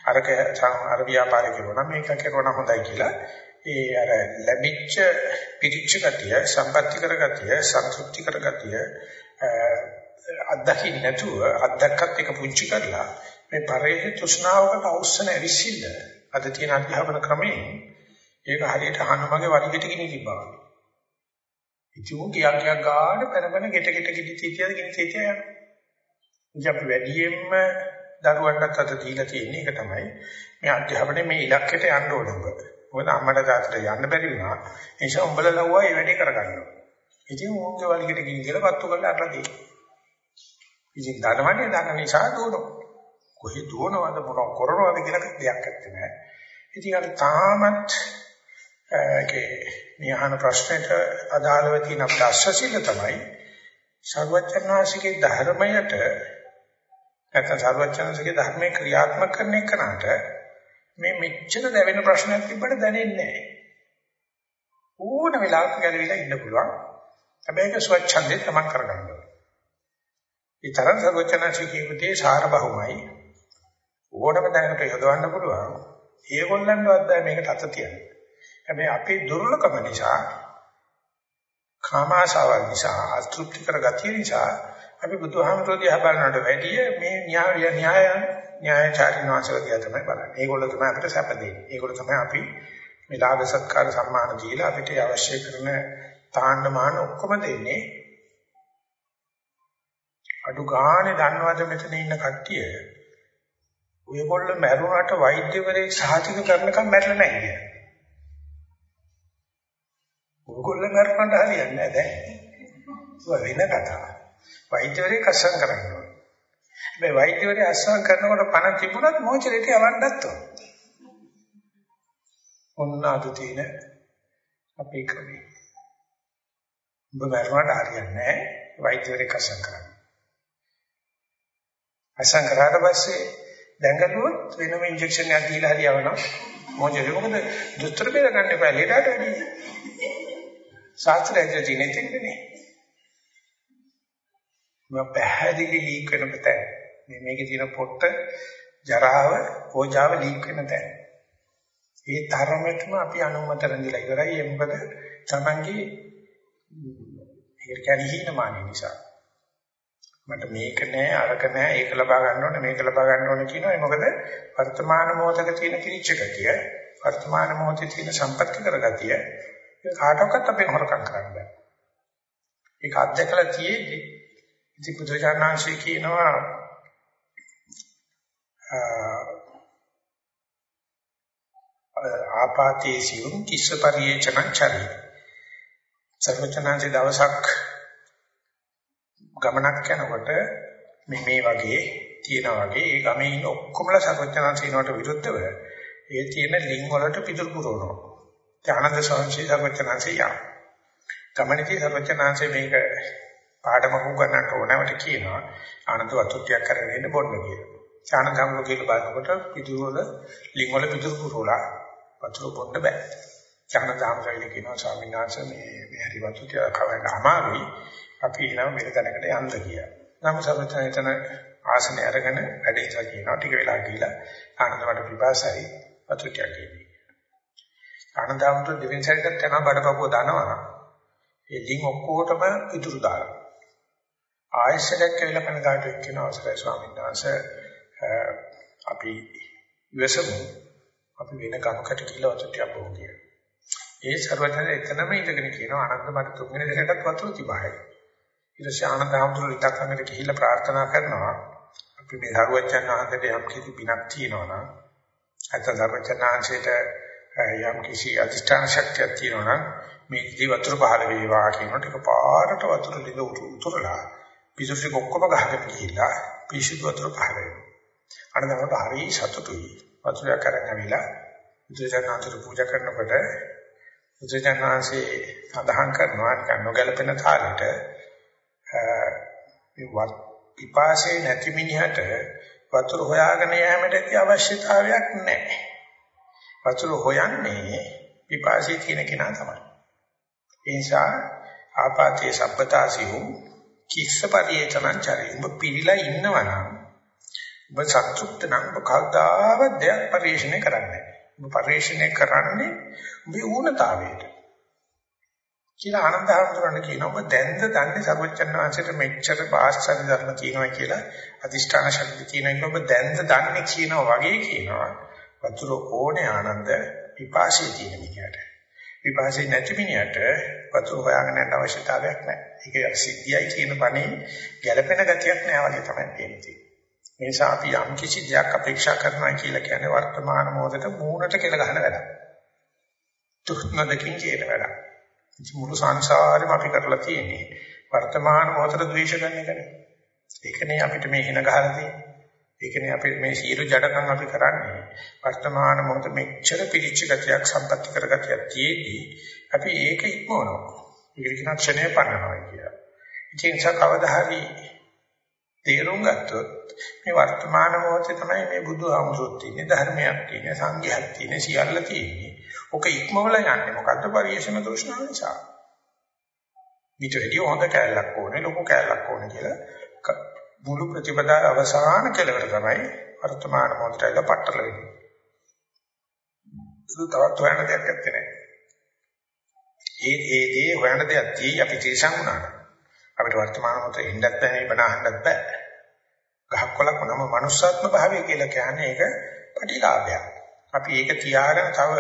අරක අර ව්‍යාපාරය කරුණා මේක කරුණා හොඳයි කියලා ඒ අර ලැබිච්ච පිටිච්ච ගතිය සම්පත්‍ති කර ගතිය සංതൃප්ති කර ගතිය අත්දකින්න නැතුව අත්දැක්කත් එක පුංචි කරලා මේ පරිහි තෘෂ්ණාවකට අවශ්‍ය නැවිසිල්ල අද තියෙන අධ්‍යාපන ක්‍රමයේ ඒක හරියට අහන්නමගේ වරිගෙට ගිනි තිබ්බා වගේ. ඉතින් උන් කියක් කියක් ගාන පැනපැන ගෙට ගෙට ගිනි තීතියද ගිනි තීතිය යනවා. ඉතින් අපි වැඩියෙන්ම දරුවන්ට අත දීලා තියෙන එක තමයි මේ අධ්‍යාපනයේ මේ ඉලක්කයට යන්න ඕන ඔබ. මොකද අම්මට තාත්තට යන්න බැරි වුණා. ඒ නිසා උඹලා ලව්වා මේ වැඩේ කරගන්න ඕන. ඉතින් උන්ගේ වරිගෙට ගිනි කියලා පත්තු කරලා අරලා දෙයි. ඉතින් ධර්මන්නේ දන්න නිසා දුවනවා. කොහෙ දුවනවද මොනව කරනවද කියලා දෙයක් නැත්තේ. ඉතින් අර තාමත් ඒකේ මේ අහන ප්‍රශ්නෙට අදාළව තියෙන අපේ අශ්වසිල තමයි සර්වචනාසිකේ ධර්මයට නැත්නම් සර්වචනාසිකේ ධර්මයේ ක්‍රියාත්මක කරන එකනට මේ මෙච්චර දැවෙන ප්‍රශ්නයක් තිබ්බට දැනෙන්නේ නැහැ. ඕන වෙලාවක ගැලවිලා ඉන්න පුළුවන්. හැබැයි ඒක ස්වච්ඡන්දේ තමන් කරගන්න ඕනේ. ඒ තරම් සර්වචනාසිකේ පුතේ සාර බහුමයි. ඕනම දැනකට යොදවන්න පුළුවන්. ඒගොල්ලන්වත් මේකට අත තියන්නේ. හැබැයි අපේ දුර්ලභම නිසා කාමාශාවල් නිසා අතෘප්ති කරගතිය නිසා අපි බුදුහාමුදුරුවෝ දිහා බලනකොට වැඩිය මේ න්‍යාය න්‍යාය න්‍යායචාරින් වාසවදියා තමයි බලන්නේ. ඒගොල්ලෝ තමයි අපිට සැප දෙන්නේ. ඒගොල්ලෝ තමයි අපි මේ ලාභ සත්කාර සම්මාන දීලා අපිට අවශ්‍ය කරන තාන්න මාන ඔක්කොම දෙන්නේ. අඩු ගානේ දන්නවද මෙතන ඉන්න කට්ටිය ඔයගොල්ලෝ මැරුණාට වෛද්‍යවරයෙක් සාහිතික කරනකම් මැරෙලා නැහැ කියන්නේ. ඕගොල්ලෝ මරන්න හරියන්නේ නැහැ දැන්. වෙන කතාවක්. වෛද්‍යවරයෙක් අස්සම් කරන්න ඕනේ. මේ වෛද්‍යවරයෙක් අස්සම් කරනකොට පණ තිබුණත් මොචරේට යවන්නත් ඕන. ඔන්න අද තියෙන අපේ ක්‍රමය. ඔබ මරණට හරියන්නේ නැහැ වෛද්‍යවරයෙක් අස්සම් කරන්න. අස්සම් කරාට පස්සේ දැඟලුවොත් වෙනම ඉන්ජෙක්ෂන් එකක් දීලා හරියවනවා. මොකද මොකද දොස්තර බේර ගන්න එපා ලේඩාට වැඩි. ශාස්ත්‍රයේ තියෙන තේන්නේ. මම පැහැදිලි ලීක් වෙන තැන. මේ මේකේ තියෙන පොට්ට ජරාව, ඕජාව ලීක් වෙන තැන. ඒ තරමටම අපි අනුමත රැඳිලා ඉවරයි. ඒ මොකද Tamange ඒකට කියන්නේ හීනමාන නිසා. මට මේක නෑ අරක නෑ ඒක ලබා ගන්න ඕනේ මේක ලබා ගන්න ඕනේ කියනවා. ඒ මොකද වර්තමාන මොහොතක තියෙන කිරිච්ච ගතිය, වර්තමාන මොහොතේ තියෙන සම්පත්‍ති කරගතිය ඒක කාටවත් අපේ හොරකම් කරන්න බෑ. ඒක අත්දකලා තියෙද්දි ඉති පුදුජානංශී කියනවා ආපාතේසියුම් කිස්ස පරිේචනං චරි සර්වචනාංශේ දවසක් ගමනක් යනකොට මේ මේ වගේ තියෙනා වගේ ඒ ගමේ ඉන්න ඔක්කොමලා සර්වචනාංශේනට විරුද්ධව ඒ තියෙන ලිංග වලට පිටුරු පුරවනවා. ඥානද සංශේ සර්වචනාංශේ යා. ගමනේදී සර්වචනාංශේ මේක පාඩම උගන්නන්න ඕනවට කියනවා ආනන්ද වතුට්ටියක් කරගෙන ඉන්න බොන්න කියලා. ඥානගම්ම කියලා බලනකොට පිටුරු වල ලිංග වල පිටුරු පුරවලා වතුර බොන්න බෑ. ඥානදාමසයිල කියනවා ස්වාමීන් වහන්සේ මේ මේ හරි වතුට්ටිය කවන්න අමාරුයි. අපි එනවා මෙල තැනකට යන්න කියලා. නම් සර්වචනාංශන ආසනය අරගෙන වැඩ ඉඳලා කියනවා ටික වෙලා ගිහිලා ආනන්දවට පිපාසයි වතුට්ටියක් දෙන්නේ. ආනන්දාමතු දෙවෙනි සැරේට යනවා බඩපපුව දානවා. ඒ ලිං ඔක්කොටම ඉතුරු දාලා. ආයෙසරක් කියලා කනගාටු වෙන අවසරයි ස්වාමීන් වහන්සේ අපි ඉවසමු අපි වෙන ගමකට කියලා වතුට්ටියක් බොමු කියලා. ඒ ਸਰවඥය එතනම ඉඳගෙන කියනවා ආනන්ද මට තුන්වෙනි දෙයකටත් වතුර තිබහයි. ඊට පස්සේ ආනන්ද හඳුරු ඉතක් ළඟට ගිහිල්ලා ප්‍රාර්ථනා කරනවා අපි මේ දරුවචන් වහන්සේට යම් කිසි පිනක් තියෙනවා නම් නැත්නම් දරුවචන් යම් කිසි අධිෂ්ඨාන ශක්තියක් තියෙනවා නම් මේ දී වතුර පහළ වේවා කියනකොට එක පාරට වතුර ලිඳ උතුරලා පිසුසි ඔක්කොම ගහගෙන ගිහිල්ලා පිසුදු වතුර පහළ වෙනවා. අනදමට හරි සතුටුයි. වතුරක් අරන් ඇවිලා බුදුජානනාතර පූජා කරනකොට බුදුජානනාංශේ සඳහන් කරනවා නිකන් නොගැලපෙන තාලෙට මේ පිපාසයේ නැති මිනිහට වතුර හොයාගෙන යෑමට ඇති අවශ්‍යතාවයක් නැහැ. වතුර හොයන්නේ පිපාසයේ තියෙන කෙනා තමයි. ඒ නිසා ආපාතේ සබ්බතාසියු කිස්ස පරිේචනං චරි. ඔබ පිළිලා ඉන්නවනම් ඔබ සතුටුත් නම් ඔබ කවදාවත් දෙයක් පරිශ්‍රණය කරන්නේ නැහැ. ඔබ පරිශ්‍රණය කරන්නේ ඔබේ ඌනතාවයට. කියලා ආනන්ද හඳුරන්න කියනවා ඔබ දැන්ද දන්නේ සර්වචන් වහන්සේට මෙච්චර ආශ්චර්ය ධර්ම තියෙනවා කියලා අදිෂ්ඨාන ශක්තිය තියෙනවා කියලා ඔබ දැන්ද දන්නේ කියනවා වගේ කියනවා වතුර ඕනේ ආනන්ද පිපාසී තියෙන මිනිහට විපාසී නැති මිනිහට වතුර හොයාගෙන යන්න අවශ්‍යතාවයක් නැහැ. ඒක සිද්ධියයි කියන බණේ ගැළපෙන ගතියක් නැහැ වගේ තමයි තේරෙන්නේ. මේ නිසා අපි යම් කිසි දෙයක් අපේක්ෂා කරනවා කියලා කියන්නේ වර්තමාන මොහොතට මූණට කෙල ගහන වැඩක්. තුෂ්ණදකින් කියන වැඩක්. මුළු සංසාරෙම අපි කරලා තියෙන්නේ වර්තමාන මොහොතට ද්වේෂ ගන්න එකනේ. ඒකනේ අපිට මේ හින ගහලා තියෙන්නේ. ඒකනේ අපි මේ සියලු ජඩකම් අපි කරන්නේ වර්තමාන මොහොත මෙච්චර පිළිච්ච ගතියක් සම්පත්‍ති කරගතියක් තියේදී අපි ඒක ඉක්මවනවා. ඒක කියන ක්ෂණය පන්නනවා කියලා. ඉතින් කවදා හරි තේරුම් ගත්තොත් මේ වර්තමාන මොහොතේ තමයි මේ බුදුහාමුදුරුවෝ තියෙන්නේ ධර්මයක් තියෙන්නේ සංඝයාක් තියෙන්නේ සියල්ල තියෙන්නේ. ඔක ඉක්මවල යන්නේ මොකද්ද පරිේශන දෘෂ්ණාව නිසා. ඊට වැඩි හොඳ කැලලක් ඕනේ ලොකු කැලලක් ඕනේ කියලා මුළු ප්‍රතිපදාවේ අවසාන කෙලවර තමයි වර්තමාන මොහොතට පట్టල වෙන්නේ. ඒක තවත් හොයන්න දෙයක් නැත්තේ. ඒ ඒ දේ හොයන්න දෙයක් තියෙයි අපි තීසං වුණා. අපිට වර්තමාන මොහොතේ ඉන්නත් බෑ මේ බණ අහන්නත් බෑ. ගහක් කොලක් නම manussාත්ම භාවය කියලා කියන්නේ ඒක ප්‍රතිලාභයක්. අපි ඒක තියාගෙන තව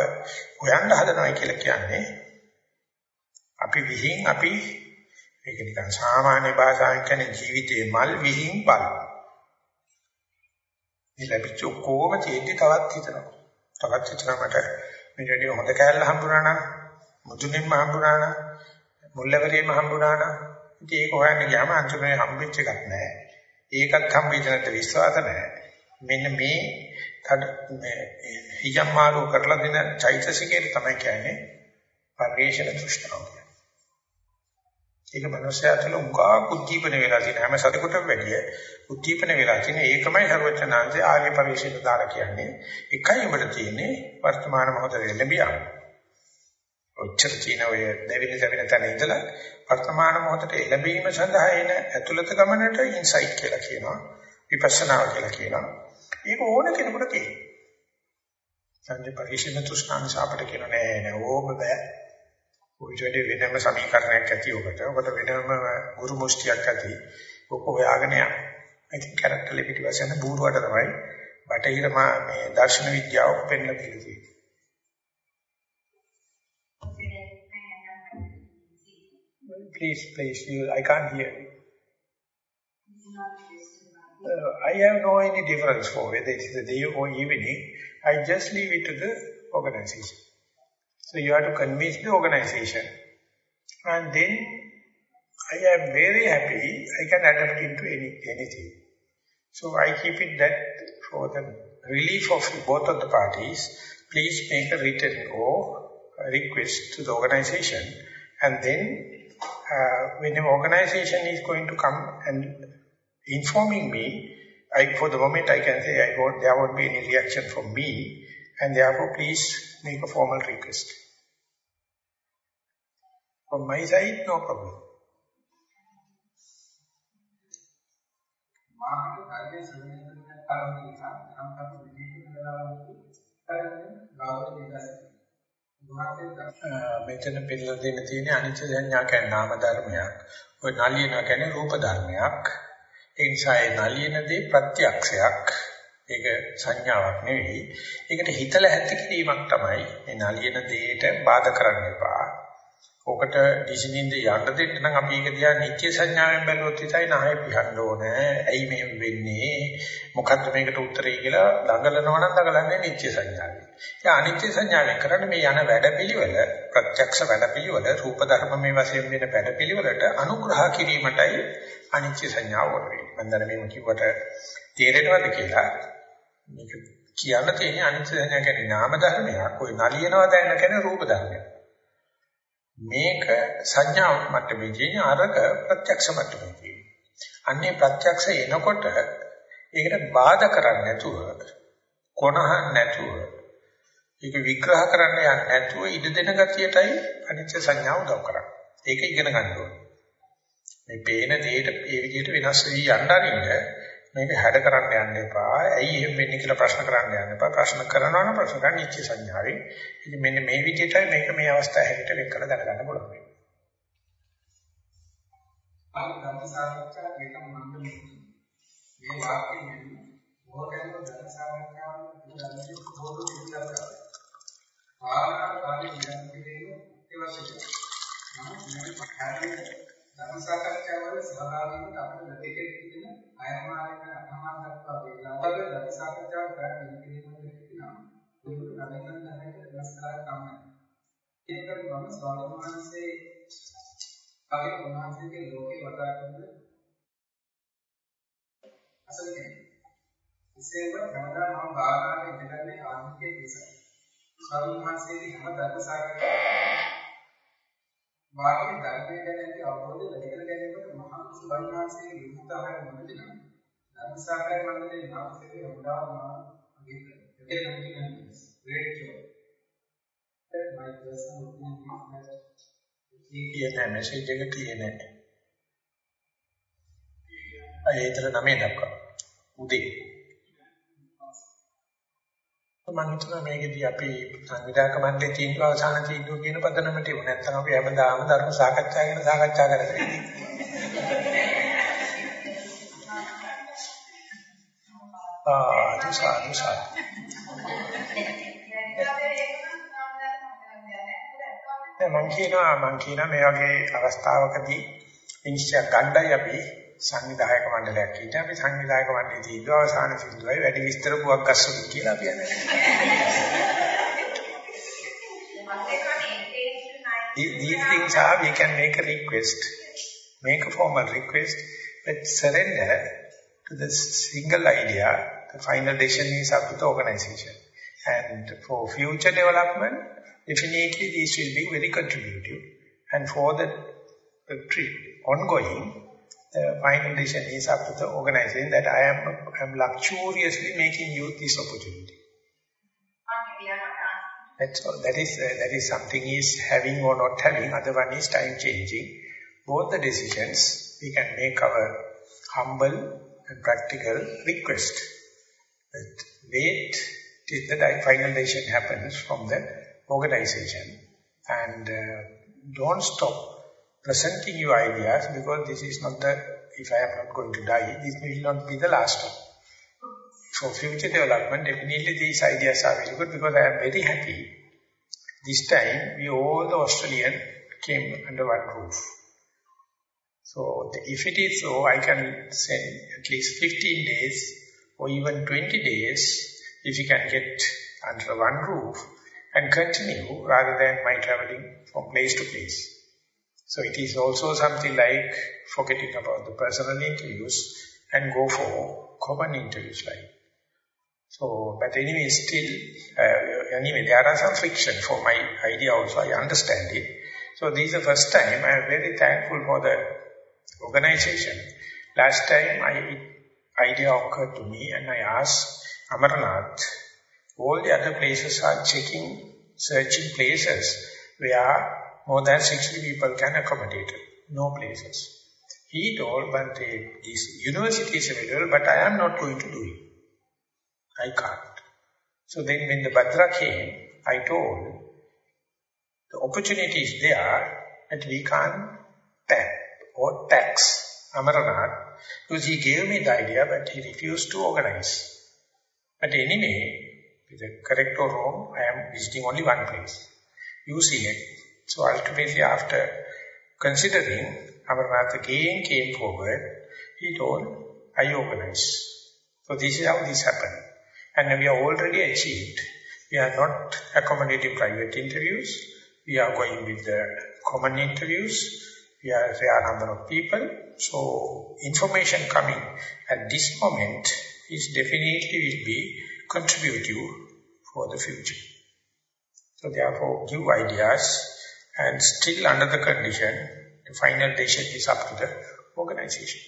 හොයන්න හදනවා කියලා කියන්නේ අපි විහිං අපි ඒක නිකන් සාමාන්‍ය භාෂාවෙන් කියන්නේ ජීවිතේ මල් විහිං පල්. මේ ලැබිච්ච ඔක්කොම තියෙද්දි තවත් හිතනවා. තවත් හිතනවා මට මේ රෙඩිය හොඳ කෑල්ල හම්බුනා නම් මුතුනින්ම හම්බුනා නම් මුල්ලවරේම හම්බුනා නම් ඉතින් ඒක හොයන්න ගියාම අන්තිමේ හම්බෙච්ච එකක් නෑ. ඒකත් හම්බෙච්ච නැත්නම් විශ්වාස නෑ. මෙන්න මේ මේ හිජම් මාරු කරලා දෙන චෛතසිකේ තමයි කියන්නේ පරිේශන දෘෂ්ටාව. ඒක මනුස්සයා තුළ උගා උද්දීපන වෙලා තියෙන හැම සතෙකුටම වැඩිය උද්දීපන වෙලා තියෙන ඒකමයි සර්වචනාංශයේ ආර්ය පරිශීලන දාලා කියන්නේ. එකයි උඹට තියෙන්නේ වර්තමාන මොහොතේ ලැබියා ඔච්චර තියෙන ඔය දෙවිලි දෙවිලි තැන ඉඳලා වර්තමාන මොහොතට එළඹීම සඳහා එන ඇතුළත ගමනට ඉන්සයිට් කියලා කියනවා විපස්සනා කියලා කියනවා. ඒක ඕන කෙනෙකුට තියෙනවා. සංජය පරිශීලන තෘෂ්ණාංශ අපිට කියන නෑ නෑ ඕක බෑ. ඔය විදිහට වෙනම සමීකරණයක් ඇති ඔකට. ඔකට වෙනම ගුරු මුස්තියක් ඇති. ඔක හොයාගෙන යන්න. ඉතින් කැරක්ටර් ලිපිට වශයෙන් බූරුවට තමයි බටහිර මේ දර්ශන විද්‍යාව පෙන්වලා තියෙන්නේ. Please, please, you, I can't hear you. Uh, I have no any difference for whether it is the day or evening. I just leave it to the organization. So you have to convince the organization. And then I am very happy I can adapt into any anything. So I keep it that for the relief of both of the parties, please make a written or a request to the organization. And then uh, when the organization is going to come and informing me, I, for the moment I can say I won't, there won't be any reaction from me and therefore please make a formal request. From my side, no problem. Uh, මෙතන පෙන්නලා දෙන්න තියෙන අනිත්‍ය සංඥා කියන්නේ නාම ධර්මයක්. ඔය නලියන කියන්නේ රූප ධර්මයක්. ඒ නිසා ඒ නලියන දේ ප්‍රත්‍යක්ෂයක්. ඒක සංඥාවක් නෙවෙයි. ඒකට හිතලා ඇති කිරීමක් තමයි මේ නලියන දෙයට බාධා කරන්න එපා. ඔකට දිශිනින්ද යන්න දෙන්න නම් අපි ඒක දිහා නිත්‍ය සංඥාවෙන් බැලුවොත් ඉතින් නහය පිහන්න ඕනේ. ඇයි මෙහෙම වෙන්නේ? මොකද්ද මේකට උත්තරේ කියලා දඟලනවා නම් දඟලන්නේ නිත්‍ය සංඥාවෙන්. ඒ අනිත්‍ය සංඥාවෙන් කරන්නේ මේ යන වැඩපිළිවෙල ප්‍රත්‍යක්ෂ වැඩපිළිවෙල රූප ධර්ම මේ වශයෙන් වෙන වැඩපිළිවෙලට අනුග්‍රහ කිරීමටයි අනිත්‍ය සංඥාව වරේ. මම දැන් මේක කිව්වට තේරෙනවද කියලා මේක කියන්න තියෙන අනිත්‍ය සංඥා කියන්නේ නාම ධර්මයක්. ඔය නලියනවා දැන කියන්නේ රූප ධර්මයක්. මේක සංඥා මට්ටමේදී අරක ප්‍රත්‍යක්ෂ මට්ටමේදී. අන්නේ ප්‍රත්‍යක්ෂ එනකොට ඒකට බාධා කරන්නේ නැතුව කොනහන් නැතුව ඒක විග්‍රහ කරන්න යන්නේ නැතුව ඉඩ දෙන ගතියටයි අනිත්‍ය සංඥාව උදව් කරන්නේ. ඒක ඉගෙන ගන්න ඕනේ. මේ පේන දෙයට ඒ විදිහට වෙනස් වෙවි යන්න අරින්න මේක හැඩ කරන්න යන්න එපා. ඇයි එහෙම වෙන්නේ කියලා ප්‍රශ්න කරන්න යන්න එපා. ප්‍රශ්න කරනවා නම් ප්‍රශ්න කරන්න නිච්ච සංඥාවෙන්. ඉතින් මෙන්න මේ විදිහටයි මේක මේ අවස්ථාව හැටියට වෙන් කරලා දැනගන්න පුළුවන් වෙන්නේ. ආගම සාකච්ඡා දෙකම මම මේ වාක්‍යයෙන් මොකක්ද ධර්ම සාකච්ඡාව පිළිබඳව පොදු පිළිගන්න කරා. ආනාපාන කාර්යය නිරන්තර කිරීම අවශ්‍යයි. නමුත් මේ පහළියේ ධර්ම සාකච්ඡාවල සහභාගී වෙන්න අපිට දෙකේ තියෙන අයමාරික අහමාන දක්වා වේලා. ඔබ ධර්ම සාකච්ඡාව කරගෙන ඉන්න කෙනා ඒක නදකන් නැහැ නමස්කාර තමයි. ඒකට මම ස්වාමීන් වහන්සේ කලින් උන්වහන්සේගේ ලෝකේ වටා කරන අසලනේ. ඉස්සෙල්ල හැමදාම මම භාවනාවේ ඉඳගන්නේ ආධිකයේ නිසා. ස්වාමීන් වහන්සේගේ හැම ධර්ම සාකච්ඡාවක් වාගේ ධර්මය ගැන ඇති අවබෝධය වැඩි කර ගැනීමට මහා සුභාන්වාසයේ විමුක්තාවය මොනවද නම් ධර්ම සාකච්ඡා මණ්ඩලයේ නාමසේ වඩා මා අගේ කරේ ඒක නම් කියන්නේ great job that my personal opinion is that ඒ කියන මැසේජ් එක clear නැහැ. අය ඒතර නමේ දක්වා. උදේ. මම හිතනවා මේකදී අපි සංවිධායක මණ්ඩලයේ තීන්දුව අවසාන තීන්දුව කියන පදනමට යමු. නැත්නම් අපි හැමදාම ධර්ම සාකච්ඡා ගැන සාකච්ඡා කරගෙන ආ දුසා දුසා. මම කියනවා මම කියනවා මේ වගේ අවස්ථාවකදී විනිශ්චය ගන්නයි අපි සංවිධායක මණ්ඩලයක් හිටිය අපි සංවිධායක මණ්ඩලයේ තීන්දුව අවසාන සින්දුවයි වැඩි විස්තර පුවක් ගස්සමු කියලා කියන්නේ. These things are, we can make a request, make a formal request, but surrender to the single idea, the final decision is up to the organization. And for future development, definitely these will be very contributive. And for the, the trip ongoing, the final decision is up to the organization that I am, I am luxuriously making you this opportunity. That's all. That is, uh, that is something is having or not having, other one is time changing. Both the decisions, we can make our humble and practical request. But wait Till the final decision happens from the organization. And uh, don't stop presenting your ideas because this is not the, if I am not going to die, this will not be the last one. For future development, definitely these ideas are very good because I am very happy. This time, we all the Australian came under one roof. So, if it is so, I can send at least 15 days or even 20 days if you can get under one roof and continue rather than my traveling from place to place. So it is also something like forgetting about the personal interviews and go for common interviews like. So, but anyway, still, uh, anyway, there are some friction for my idea also, I understand it. So this is the first time I am very thankful for the organization. Last time I idea occurred to me and I asked Amarnath, all the other places are checking, searching places where more than 60 people can accommodate. No places. He told, but this university is available, but I am not going to do it. I can't. So then when the Bhadra came, I told, the opportunity is there, but we can't tap or tax Amaranath, because he gave me the idea, but he refused to organize. But anyway, whether correct or wrong, I am visiting only one place. You see it. So ultimately after considering, Amarnath again came forward, he told, I organize. So this is how this happened. And we are already achieved. We are not accommodating private interviews. We are going with the common interviews. We are a fair number of people. So information coming at this moment is definitely will be contributive for the future. So therefore give ideas and still under the condition, the final decision is up to the organization.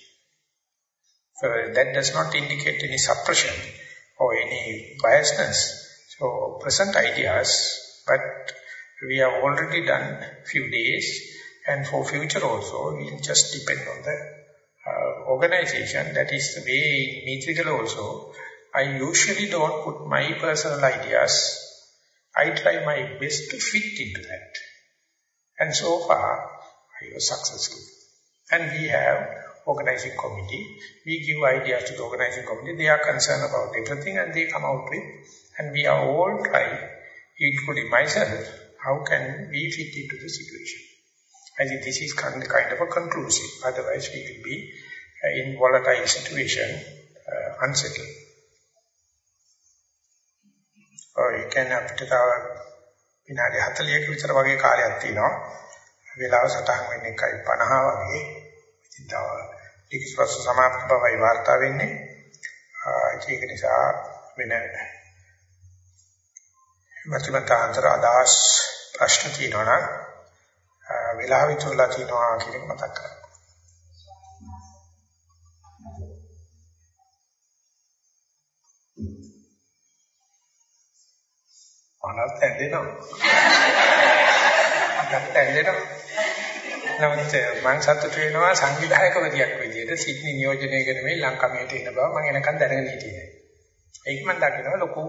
So that does not indicate any suppression or any biasness. So present ideas, but we have already done few days and for future also will just depend on the uh, organization. That is the way in metrical also. I usually don't put my personal ideas. I try my best to fit into that. And so far, I was successful. And we have organizing committee. We give ideas to the organizing committee. They are concerned about everything and they come out with. And we are all trying, including myself, how can we fit into the situation. I think this is kind of a conclusive. Otherwise, we will be uh, in volatile situation, uh, unsettled. ඔය කියන්නේ අපිට තව විනාඩි 40ක විතර වගේ කාලයක් තියෙනවා. වෙලාව සටහන් වෙන්නේ 1:50 වගේ. ඉතින් තව ටික ප්‍රශ්න සමාප්ත බවයි වාර්තා වෙන්නේ. ඒක නිසා වෙන මතමතාන්තර අදාස් ප්‍රශ්න තියෙනවා නම් වෙලාව විතරලා තියෙනවා කියන එක මතක් කරගන්න. අනත් ඇදෙනවා. අනත් ඇදෙනවා. නමුත් මම සතුටු වෙනවා සංවිධායකවරියක් විදිහට සිඩ්නි නියෝජනයක නෙමෙයි ලංකාවට එන බව මම එනකන් දැනගෙන හිටියේ. ඒක මම දකිනවා ලොකු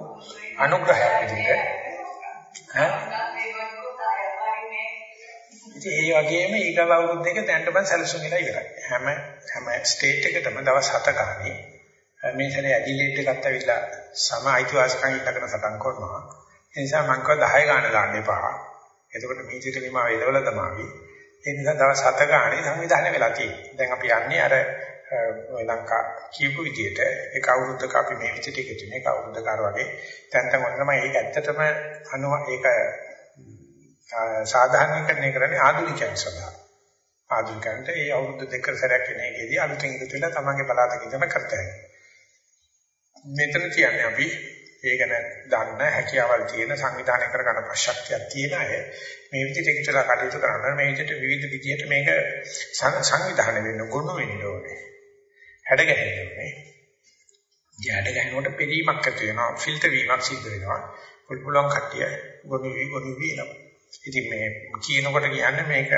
අනුග්‍රහයක් විදිහට. ඈ ඉතින් ඒ වගේම ඊගව අවුරුද්ද එක දැන්ටම සැලසුම් වෙලා ඉවරයි. හැම හැම ස්ටේට් එකකටම දවස් 7 ගානේ මේ සැරේ ඇඩිලේඩ් එකත් ඇවිල්ලා සම අයිතිවාසිකම් ඉල්ලගෙන සටන් කරනවා. ඒ නිසා මම කව 10 ගාන දාන්න එපා. එතකොට මීජිට ලිමා වේදවල තමයි. ඒ නිසා දවස් 7 ගානේ සංවිධානය වෙලා තියෙන්නේ. දැන් අපි යන්නේ අර ඔය ලංකා කියපු විදිහට ඒක අවුරුද්දක අපි මේ විදිහට එකතු වෙන එක අවුරුද්දකාර වගේ තැන් තැන් වල තමයි ඒක ඇත්තටම අනුව ඒක සාධාරණීකරණය කරන්නේ ආධුනිකයන් සඳහා. ආධුනිකයන්ට ඒ අවුරුදු දෙක සැරයක් එන එකේදී අලුතෙන් එකතු වෙලා තමන්ගේ පළාතක ඉඳන් කරතයි. මෙතන කියන්නේ අපි ඒක ගැන දන්න හැකියාවල් තියෙන සංවිධානය කරගන්න ප්‍රශක්තියක් තියෙන අය මේ විදිහට එකතුලා කටයුතු කරනවා. මේ විදිහට විවිධ විදිහට මේක සංවිධානය වෙන්න ගොනු වෙන්න ඕනේ. හැඩ ගැහෙන්න ඕනේ. යාඩ ගැහෙනකොට පෙරීමක් ඇති වෙනවා. ෆිල්ටර් වීමක් සිද්ධ වෙනවා. පුළුවන් කට්ටිය ගොනු වී ගොනු වී එනවා. ඉතින් මේ කියනකොට කියන්නේ මේක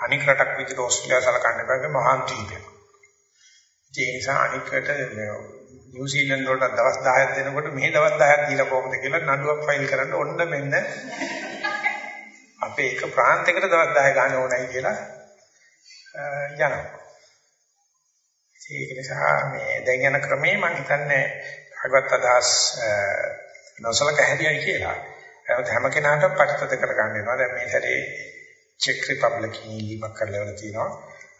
අනික් රටක් විදිහට ඕස්ට්‍රේලියාව සලකන්න බෑ මහාන් ද්වීපයක් ඒ නිසා අනිකට නිව්සීලන්ත වලට දවස් 10ක් දෙනකොට මේ දවස් 10ක් දීලා කොහොමද කියලා නඩුවක් ෆයිල් කරන්න ඔන්න මෙන්න අපේ එක ප්‍රාන්තයකට දවස් 10 ගන්න ඕනයි කියලා යනවා. ඒක නිසා මේ දැන් යන ක්‍රමේ මම හිතන්නේ කාගවත් අදහස් නොසලක හැදියයි කියලා. ඒත් හැම කෙනාටම පරිත්‍ත කරගන්න වෙනවා. දැන් මේ සැරේ චෙක් රිපබ්ලිකන් ඉල්ලීමක් කරලා ඉවර තියෙනවා.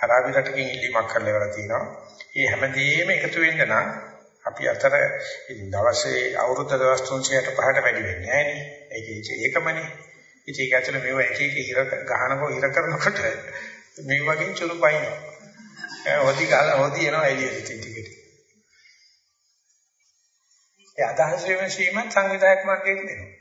අරාබි රටකින් ඉල්ලීමක් කරලා ඉවර තියෙනවා. මේ හැමදේම එකතු වෙන්න නම් අපි අතර දවසේ අවුරුද්ද දවස් 365ට වැඩි වෙන්නේ නැහැ නේ. ඒක ඒකමනේ. ඉතින් ඒක ඇතුළේ මේව එක එක ඉර ගහනකො ඉර කරනකොට මේ වගේ චුරු පයින්නවා. හොදි ගාලා හොදි එනවා එළියට ටික ටික. ඒ අදහස් වෙනසීම සංවිධායක මාර්ගයට දෙනවා.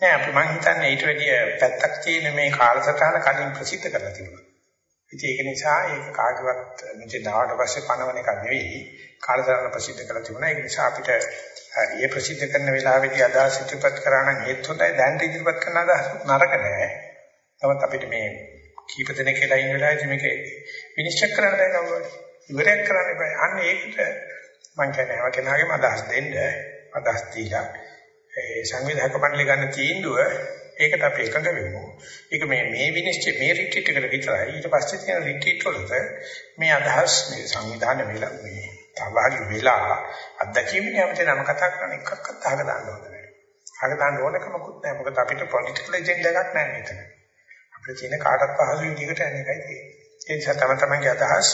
නෑ අපි මං හිතන්නේ ඊට වැඩිය පැත්තක් තියෙන මේ කාලසටහන කලින් ප්‍රසිද්ධ කරලා තිබුණා. ඉතින් ඒක නිසා ඒක කාගේවත් මෙතන ආවට පස්සේ පණවන එක නෙවෙයි කාලසටහන ප්‍රසිද්ධ කරලා තිබුණා. ඒක නිසා අපිට මේ ප්‍රසිද්ධ කරන වෙලාවේදී අදහස් ඉදිරිපත් කරා නම් ඒත් හොඳයි දැන් ඉදිරිපත් කරන අදහස් නරක නෑ. නමුත් අපිට මේ කීප දෙනෙක් කියලා ඉන්න වෙලාවේදී මේක විනිශ්චය කරන්න බෑ කවුරුත්. ඉවරයක් කරන්න බෑ. අන්න ඒකට මම කියන්නේ හැම කෙනාගේම අදහස් දෙන්න අදහස් දීලා ඒ සංවිධායක මණ්ඩලය ගන්න තීන්දුව ඒකට අපි එකඟ වෙමු. ඒක මේ මේ විනිශ්චය මේ රිට්‍රීට් එකට විතරයි. ඊට පස්සේ තියෙන රිට්‍රීට් වලට මේ අදහස් මේ සංවිධාන වෙලා මේ සහභාගී වෙලා අත්දැකීම් යමතේ නම කතා කරන එකක්වත් අහක දාන්න ඕනේ නැහැ. අහක දාන්න ඕනකමකුත් නැහැ. මොකද අපිට පොලිටිකල් එජෙන්ඩා එකක් නැහැ මෙතන. අපිට තියෙන කාටත් පහසු විදිහකට යන එකයි තියෙන්නේ. ඒ නිසා තම තමන්ගේ අදහස්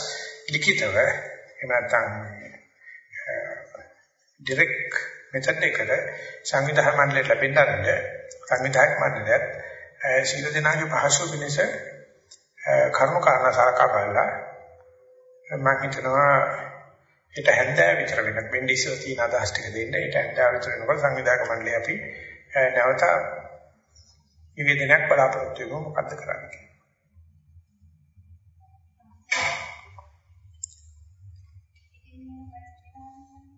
ලිඛිතව එහෙම නැත්නම් ඩිරෙක්ට් මෙතන එකට සංවිධාන මණ්ඩලයට ලැබෙන්න අරද සංවිධායක මණ්ඩලයත් සීල දෙනාගේ පහසු වෙනස කර්ම කාරණා සලකා බලලා මම හිතනවා ඊට හැන්දෑ විතර වෙනක් වෙන්න ඉස්සර තියෙන අදහස් ටික දෙන්න. ඊට හැන්දෑ විතර වෙනකොට සංවිධායක මණ්ඩලය අපි නැවත නිවේදනයක් බලාපොරොත්තු වෙමු. මොකද්ද කරන්නේ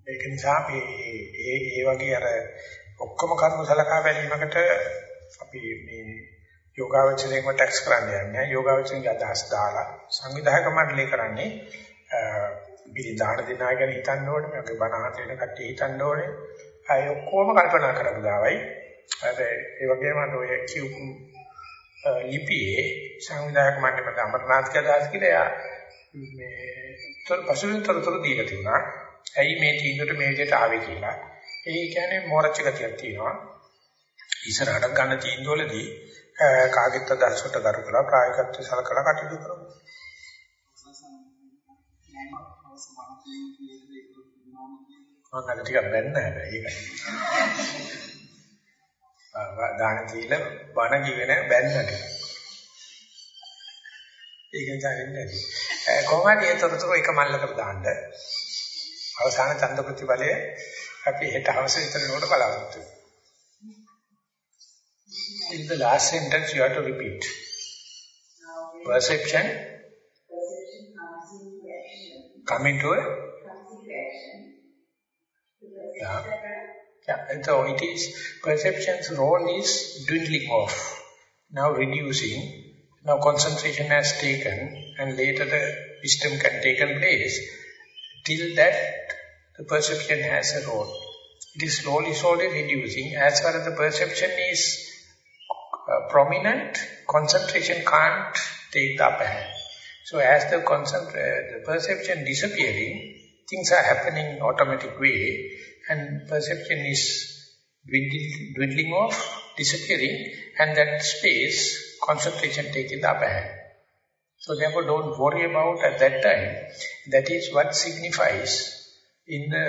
ඒක නිසා අපි ඒ ඒ වගේ අර ඔක්කොම කර්ම සලකා බැලීමකට අපි මේ යෝගාවචරයෙන්ම ටැක්ස් කරන්න යන්නේ යෝගාවචරයේ අදහස් දාලා සංවිධායක මණ්ඩලය කරන්නේ පිළි දාන දෙනා ගැන හිතන්න ඕනේ මගේ බණ අහන කට්ටිය හිතන්න ඕනේ. අය ඔක්කොම කල්පනා කරපු දාවයි. අර ඒ වගේම ඔය කියපු ලිපියේ සංවිධායක මණ්ඩලයට අමරනාථ කදාස් කියලා එයා මේ තොර පසුවෙන් තොරතුරු දීලා තිබුණා. ඇයි මේ තීන්දුවට මේ විදිහට ආවේ කියලා. ඒ කියන්නේ මෝරච්ච ගතියක් තියෙනවා. ඉස්සරහට ගන්න තීන්දුවලදී කාගෙත් අදහසට කරු කළා ප්‍රායෝගිකත්ව සලකලා කටයුතු කරමු. මම අද ටිකක් බැන්න හැබැයි ඒකයි. දාන දීල බණ කිවෙන බැන්නට. ඒක නිසා වෙන්නේ නැහැ. කොහොමද ඒතරතුරු එක මල්ලකට දාන්න. අවසාන ඡන්ද ප්‍රතිඵලය අපි හෙට හවස විතර නෝඩ බලාපොරොත්තු In the last sentence you have to repeat. Perception. Coming to a. Yeah. Yeah. And so it is, perception's role is dwindling off. Now reducing. Now concentration has taken and later the wisdom can take place. Till that, the perception has a role. It is slowly, slowly reducing. As far as the perception is uh, prominent, concentration can't take the upper hand. So as the, uh, the perception disappearing, things are happening in automatic way and perception is dwindling, dwindling off, disappearing and that space, concentration taking the upper hand. So therefore don't worry about at that time. That is what signifies in the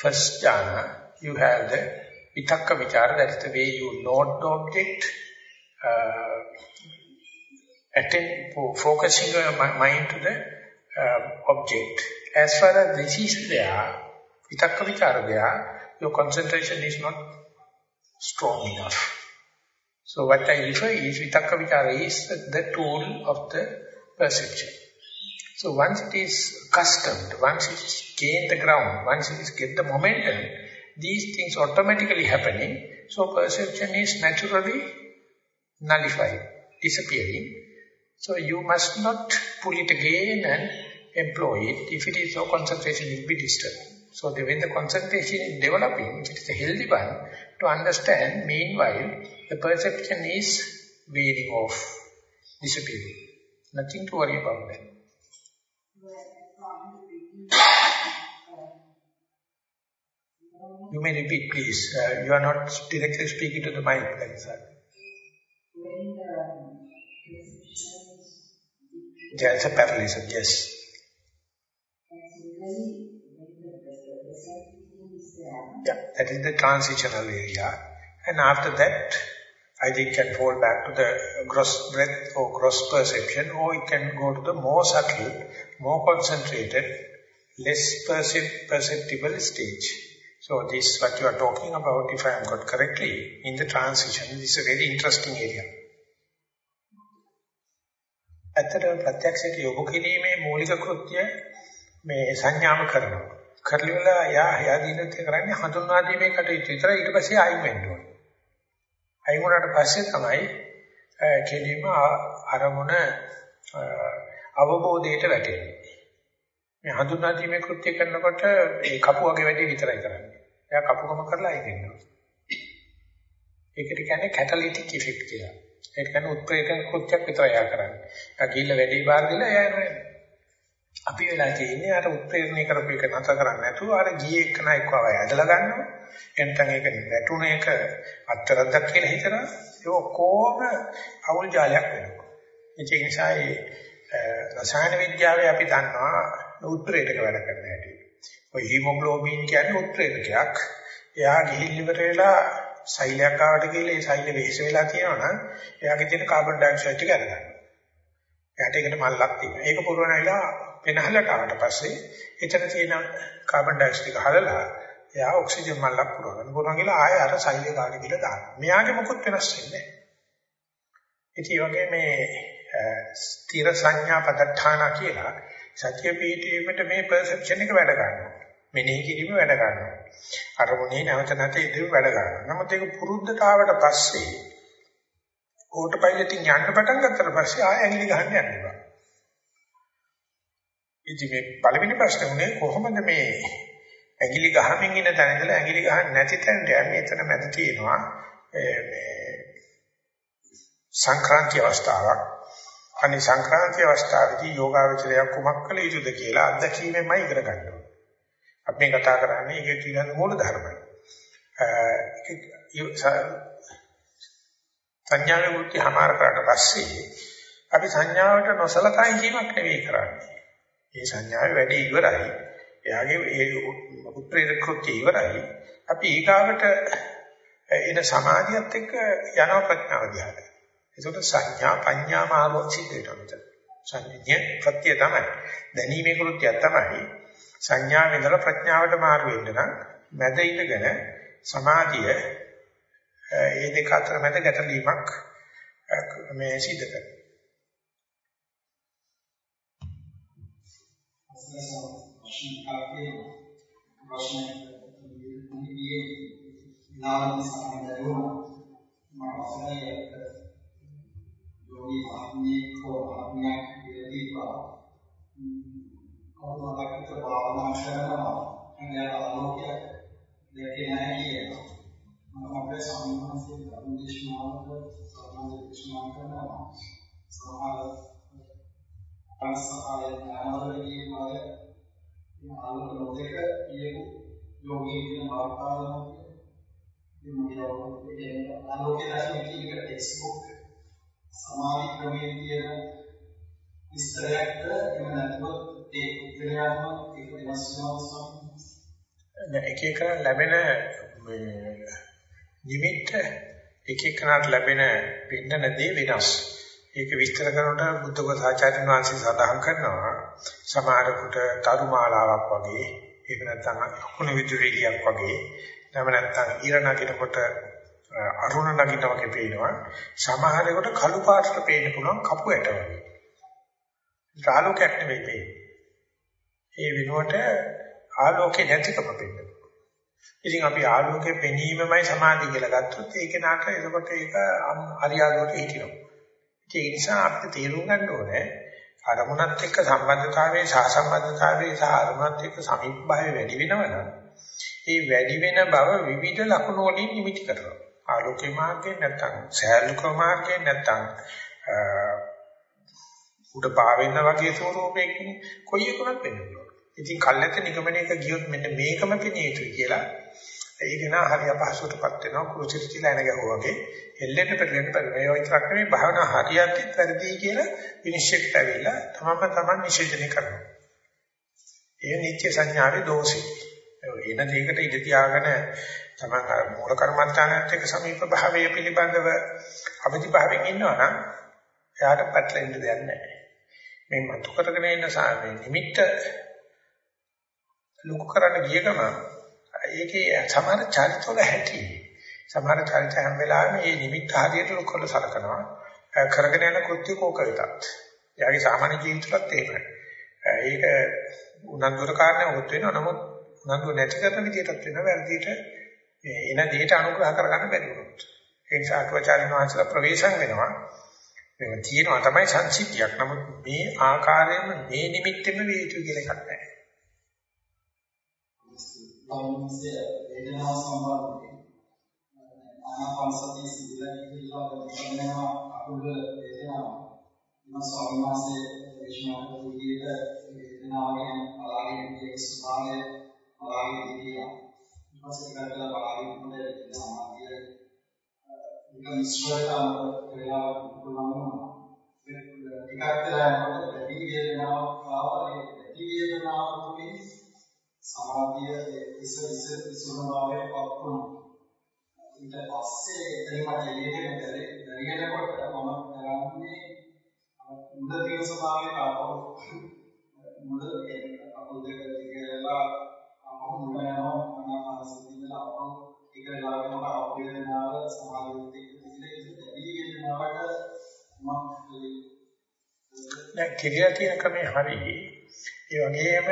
first jhana, you have the vitakka vichara, that is the way you note the object, uh, attend, focusing your mind to the uh, object. As far as this is there, vitakka vichara there, your concentration is not strong enough. So what I refer is, vitakka vichara is the tool of the perception. So once it is accustomed, once it is gained the ground, once it is get the momentum, these things automatically happening, so perception is naturally nullified, disappearing. So you must not pull it again and employ it. If it is so, concentration will be disturbed. So the, when the concentration is developing, it is a healthy one, to understand, meanwhile, the perception is wearing off, disappearing. Nothing to worry about that. You may repeat, please. Uh, you are not directly speaking to the mic, like that. There's a parallelism, yes. Yeah, that is the transitional area. And after that, I think can fall back to the gross breath or gross perception, or it can go to the more subtle, more concentrated, less percep perceptible stage. So this what you are talking about, if I am got correctly, in the transition, this is a very interesting area. ඇත්තටම ප්‍රත්‍යක්ෂයට යොමු කිරීමේ මූලික කෘත්‍ය මේ සංඥාව කරනවා. කරලිවලා යා එයා දිනත් කරන්නේ හඳුන්වා දීමේ කටයුතු විතරයි ඊට පස්සේ ආයින් වෙන්න ඕනේ. අයින් වුණාට පස්සේ තමයි කෙලින්ම අරමුණ අවබෝධයට වැටෙන්නේ. මේ හඳුන්වා දීමේ කෘත්‍ය කරනකොට ඒ කපු වගේ වැඩි විතරයි කරන්නේ. එයා කපුකම කරලා අයින් වෙනවා. ඒකට කියන්නේ කැටලිටික් ඉෆෙක්ට් කියලා. ඒක කියන්නේ උත්ප්‍රේරක කෘත්‍යයක් විතරයි යා කරන්නේ. එයා ගිහිල්ලා වැඩි බාර දීලා එයා යනවා. අපි වෙලා තියෙන්නේ අර උත්ප්‍රේරණය කරපු එක නැතර කරන්නේ නැතුව අර ගියේ එක නයිකව ඇදලා ගන්නවා. එතන ඒක වැටුණ එක අත්තරද්දක් කියලා හිතනවා. ඒක කොහොම අවුල් ජාලයක් වෙනවා. ඒ නිසා ඒ රසායන විද්‍යාවේ අපි දන්නවා උත්ප්‍රේරක වැඩ කරන හැටි. ඔය හීමොග්ලෝබින් කියන්නේ උත්ප්‍රේරකයක්. එයා ගිහින් ඉවර වෙලා සෛලයක් ආවට කියලා ඒ සෛල වෙහෙස වෙලා තියෙනවා නම් එයාගේ තියෙන කාබන් ඩයොක්සයිඩ් ටික අරගන්නවා. එයාට ඒකට මල්ලක් තියෙනවා. ඒක පුරවන වෙලාව වෙනහලට ආවට පස්සේ එතන තියෙන කාබන් ඩයොක්සයිඩ් ටික හලලා එයා ඔක්සිජන් මල්ලක් පුරවන. පුරවන කියලා ආයෙ අර සෛලේ ගාන කියලා දානවා. මෙයාගේ මොකුත් වෙනස් වෙන්නේ නැහැ. ඉතින් වගේ මේ ස්ථිර සංඥා පදඨාන කියලා සත්‍ය පිටීමට මේ perception එක වැඩ ගන්නවා. මෙනෙහි කිරීම වැඩ ගන්නවා. අරමුණේ නැවත නැවත ඉදිරි වැඩ ගන්නවා. නමුත් ඒක පුරුද්දට ආවට පස්සේ ඕටෝ පයිලට්ින් යන්න පටන් ගත්තට පස්සේ ආය ඇඟිලි ගහන්න යන්න එපා. ඉතින් මේ පළවෙනි ප්‍රශ්නේ උනේ කොහොමද මේ ඇඟිලි ගහමින් ඉන්න තැන ඉඳලා ඇඟිලි ගහන්න නැති තැනට යන්නේ එතන මැද තියෙනවා මේ සංක්‍රාන්ති අවස්ථාවක්. අනිත් සංක්‍රාන්ති අවස්ථාවේදී යෝගාවචරය කුමක් කළ යුතුද කියලා අත්දැකීමෙන්මයි ඉගෙන ගන්නවා. අපි මේ කතා කරන්නේ ඒකේ තියෙන මූල ධර්මයි. සංඥාවේ මුත්‍ති හමාර කරාට පස්සේ අපි සංඥාවට නොසලකා ඉඳීමක් නෙවෙයි කරන්නේ. මේ සංඥාවේ වැඩි ඉවරයි. එයාගේ ඒ උත්ප්‍රේරක කෘත්‍ය ඉවරයි. අපි ඊගාවට එන සමාධියත් එක්ක යන ප්‍රඥාව දිහාට. ඒකට සංඥා පඤ්ඤා මාර්ගෝ සිද්ධ වෙනවා. සංඥා ප්‍රත්‍ය තමයි. දැනීමේ කෘත්‍යය තමයි. සංඥාව ඉඳලා ප්‍රඥාවට මාරු වෙන්න නම් මැද ඉඳගෙන සමාධිය ඒ දෙක අතර මැද ගැටලීමක් මේ සිද්ධ කරනවා. නාම සම්බන්ධව මාසය යෝගී ආත්මික හෝ ආත්මික විදිහට කවදාවත් භාවනා කරනවා එයාට ආලෝකයක් දැකේ නැහැ කියනවා මම අපේ සම්මානසේ ධර්මදේශනාවක සම්මාන දේශනා කරනවා සමහර පස්සහාය ඥානවලදී මාය ආලෝක ලෝකයක කියපු යෝගී කියන වාර්තාවලදී මේ ආලෝකය දැක්ම කියන එක ටෙක්ස්ට් බුක් සමාධි ක්‍රමයේ තියෙන විස්තරයක්ද? එහෙම නැත්නම් ඒ උත්තරයක්ම ඒක වෙනස් වෙනවා එක එක ලැබෙන මේ නිමිත්ත එක එකනට ලැබෙන පින්නන දේ වෙනස්. ඒක විස්තර කරනකොට බුද්ධ ගෝසාචාර්යන් වහන්සේ සඳහන් කරනවා සමහරකට තරුමාලාවක් වගේ එහෙම නැත්නම් කුණ විදුලියක් වගේ නැම නැත්නම් ඊර නගිනකොට අරුණ නගිනා වගේ පේනවා සමහරකට කළු පාටට පේන්න පුළුවන් කපු ඇට වගේ. ආලෝකයක් නෙවෙයි පේන්නේ. ඒ වෙනුවට ආලෝකේ නැතිකම පෙන්නනවා. ඉතින් අපි ආලෝකේ පෙනීමමයි සමාධිය කියලා ගත්තොත් ඒක නාට එතකොට ඒක අරියාදුවට හිටිනවා. ඒ නිසා අපිට තේරුම් ගන්න ඕනේ අරමුණත් එක්ක සම්බන්ධතාවයේ සහසම්බන්ධතාවයේ සහ අරමුණත් එක්ක සමීපභාවය වැඩි වෙනවනම් ඒ වැඩි වෙන බව විවිධ ලක්ෂණ වලින් නිමිති කරනවා. ආලෝකේ මාර්ගයෙන් නැත්තම් සෑලුක මාර්ගයෙන් නැත්තම් උඩ පාවෙන්න වගේ ස්වරූපයකින් කොයි එකකට වෙන්න පුළුවන්. ඉතින් කල්ැත නිගමනයක ගියොත් මෙන්න මේකම පිණිය යුතුයි කියලා ඒක නා හරි අපහසුටපත් වෙනවා කුරුසිට කියලා එන ගැහුවා වගේ එල්ලෙන්න පෙරලෙන්න බැරි. මේ විතරක් නෙමෙයි භාවනා හරියටිත් වැඩි කියලා විනිශ්චයට ඇවිල්ලා තමම තමන් නිෂේධනය කරනවා. ඒ නිත්‍ය සංඥාවේ දෝෂي. එන දෙයකට ඉඳ තියාගෙන තමන් මූල කර්මස්ථානයත් එක්ක සමීප භාවය පිළිබඳව අවදි භාවයෙන් ඉන්නවා නම් එයාට පැටලෙන්න දෙයක් නැහැ. මේ මතු කරගෙන ඉන්න සාමේ නිමිත්ත ලොකු කරන්න ගිය ගමන් ඒකේ සමහර චරිතවල හැටි සමහර චරිත හැම වෙලාවෙම මේ නිමිත්ත හරියට ලොකු කරලා සලකනවා. කරගෙන යන කෘත්‍ය කෝක වෙතත්. එයාගේ සාමාන්‍ය ජීවිතවලත් එහෙමයි. ඒක උනන්දුර කාරණා වුත් වෙනවා. නමුත් උනන්දු නැති කරන විදිහටත් වෙනවා. වැරදියට එන දෙයට අනුග්‍රහ කරගන්න බැරි වුණොත්. ඒ නිසා අටවචාරින් වහන්සේලා ප්‍රවේශම් වෙනවා. මේක තියෙනවා තමයි සංසිද්ධියක්. නමුත් මේ ආකාරයෙන්ම මේ නිමිත්තෙම විය යුතු කියලා එකක් නැහැ. අවුන්සේ වේදනාව සම්බන්ධයෙන් ආනාපානසතිය සිදුලා කියලා කියනවා අකුල වේදනාව. මම ස්වාමීන් වහන්සේ විශ්වාස විදියට වේදනාව ගැන බලාගෙන ඉන්නේ ස්වභාවය බලාගෙන ඉන්නවා. ඊට පස්සේ කරලා බලාගෙන ඉන්නකොට වේදනාව කිය ඒක මිශ්‍රතාව වෙලා පුළුවන්. ටිකක් වෙලා යනකොට වැඩි වේදනාවක් ආවා ඒ වැඩි වේදනාව තුලින් සමාධිය ඉස ඉස ඉසුන භාවයට පත් වුණා. ඊට පස්සේ එතන මට එළියට දැනෙනකොට මම කරන්නේ මුද තියෙන ස්වභාවයට ආපහු මුද අපෝ දෙක දිගලා අපහු මුද යනවා අනාපානසතිය ආපහු ටික වෙලාවකට මට අපෝ වෙනාව සමාධියත් එක්ක ඉතින් දැඩි වෙනවට මම දැන් කිරියා තියෙන ක්‍රමේ හරියි. ඒ වගේම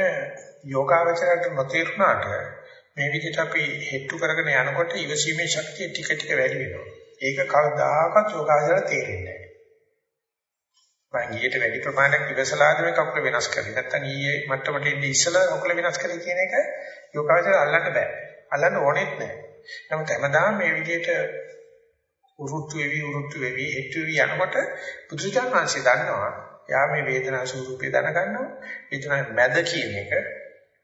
යෝගාවචරයට නොතේරුණාට මේ විදිහට අපි හෙට්ටු කරගෙන යනකොට ඉවසීමේ ශක්තිය ටික ටික වැඩි වෙනවා. ඒක කවදාකවත් යෝගාවචරයට තේරෙන්නේ නැහැ. මම ඊට වැඩි ප්‍රමාණයක් ඉවසලාද මේ කකුල වෙනස් කරේ. නැත්තම් ඊයේ මට්ටමට එන්නේ ඉස්සලා කකුල වෙනස් කරේ කියන එක යෝගාවචරය අල්ලන්න බෑ. අල්ලන්න ඕනෙත් නැහැ. නමුත් හැමදාම මේ විදිහට උරුට්ටු වෙවි උරුට්ටු වෙවි හෙට්ටු වෙවි යනකොට බුදුචාන් වහන්සේ දන්නවා යා මේ වේදනා ස්වරූපය දැනගන්නවා. වේදනාවේ මැද කියන එක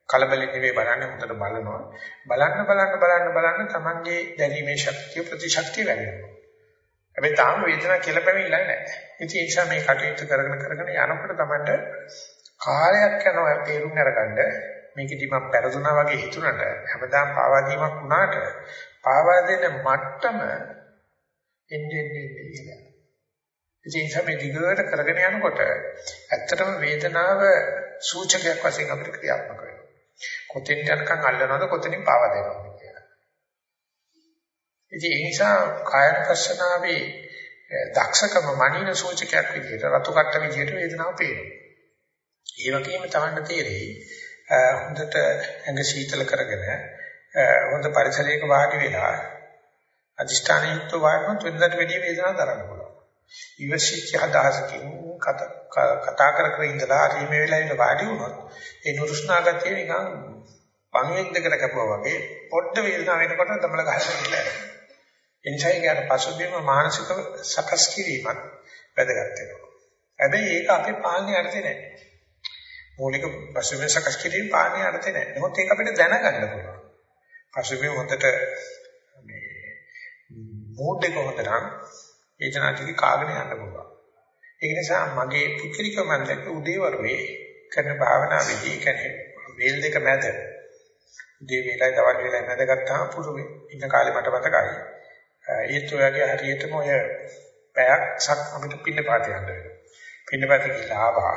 කලබලෙ නෙවෙයි බලන්න හොඳට බලනවා. බලන්න බලන්න බලන්න බලන්න තමන්ගේ දැරීමේ ශක්තිය ප්‍රතිශක්තිය වැඩි වෙනවා හැබැයි තාම වේදනාව කියලා පැමිණලා නැහැ. ඉතින් ඒ නිසා මේ කටයුතු කරගෙන කරගෙන යනකොට තමන්ට කාලයක් යනවා තේරුම් අරගන්න. මේකදී මම පෙරදුනා වගේ හිතුණට හැමදාම පාවා දීමක් වුණාට පාවා දෙන මට්ටම එන්නේ එන්නේ ඉන්නේ ඉතින් සමේ දිගට කරගෙන යනකොට ඇත්තටම වේදනාව සූචකයක් වශයෙන් අපිට ක්‍රියාත්මක වෙනවා. කොතෙන් යනකම් අල්ලනවද කොතනින් පාව දෙනවද කියලා. ඉතින් ඒ නිසා කායන පස්සනාවේ දක්ෂකම මනින සූචකයක් විදිහට රතු කට්ට විදිහට වේදනාව පේනවා. ඒ වගේම තමන්න තේරෙයි හොඳට ඇඟ සීතල කරගෙන හොඳ පරිසරයක වාඩි වෙලා අදිෂ්ඨාන යුක්ත වාඩිවෙන්න වෙනදට වැඩි වේදනාවක් දරන්න පුළුවන්. ඉවසිච්ච අදහසකින් කතා කර කර ඉඳලා හරි මේ වෙලාවේ වාඩි වුණොත් ඒ නුරුස්නා ගතිය නිකන් පණුවෙක් දෙකට කැපුවා වගේ පොඩ්ඩ වේදනාව වෙනකොට දමල ගහලා ගිහලා යනවා. එනිසා ඒකට පසුබිම මානසික සකස් කිරීමත් වැදගත් වෙනවා. හැබැයි ඒක අපේ පාලනේ අර්ථේ නැහැ. මූලික පසුබිම සකස් කිරීම පාලනේ අර්ථේ නැහැ. නමුත් ඒක අපිට දැනගන්න පුළුවන්. පසුබිම හොඳට මේ මූඩ් එක හොඳ නම් වේදනාටික කාගෙන යන්න පුළුවන්. ඒක නිසා මගේ පුත්‍රික මන්දක උදේවරුේ කරන භාවනාවේදී කියන්නේ වේල් දෙක මැද උදේ වේලයි තවත් වේලයි මැද ගත්තාම පුරුමේ ඉන්න කාලේ මට මතකයි. ඒත් ඔයගේ හරියටම ඔය පැයක් සක් අපිට පින්න පාත යන්න වෙනවා. පින්න පාත කියලා ආවා.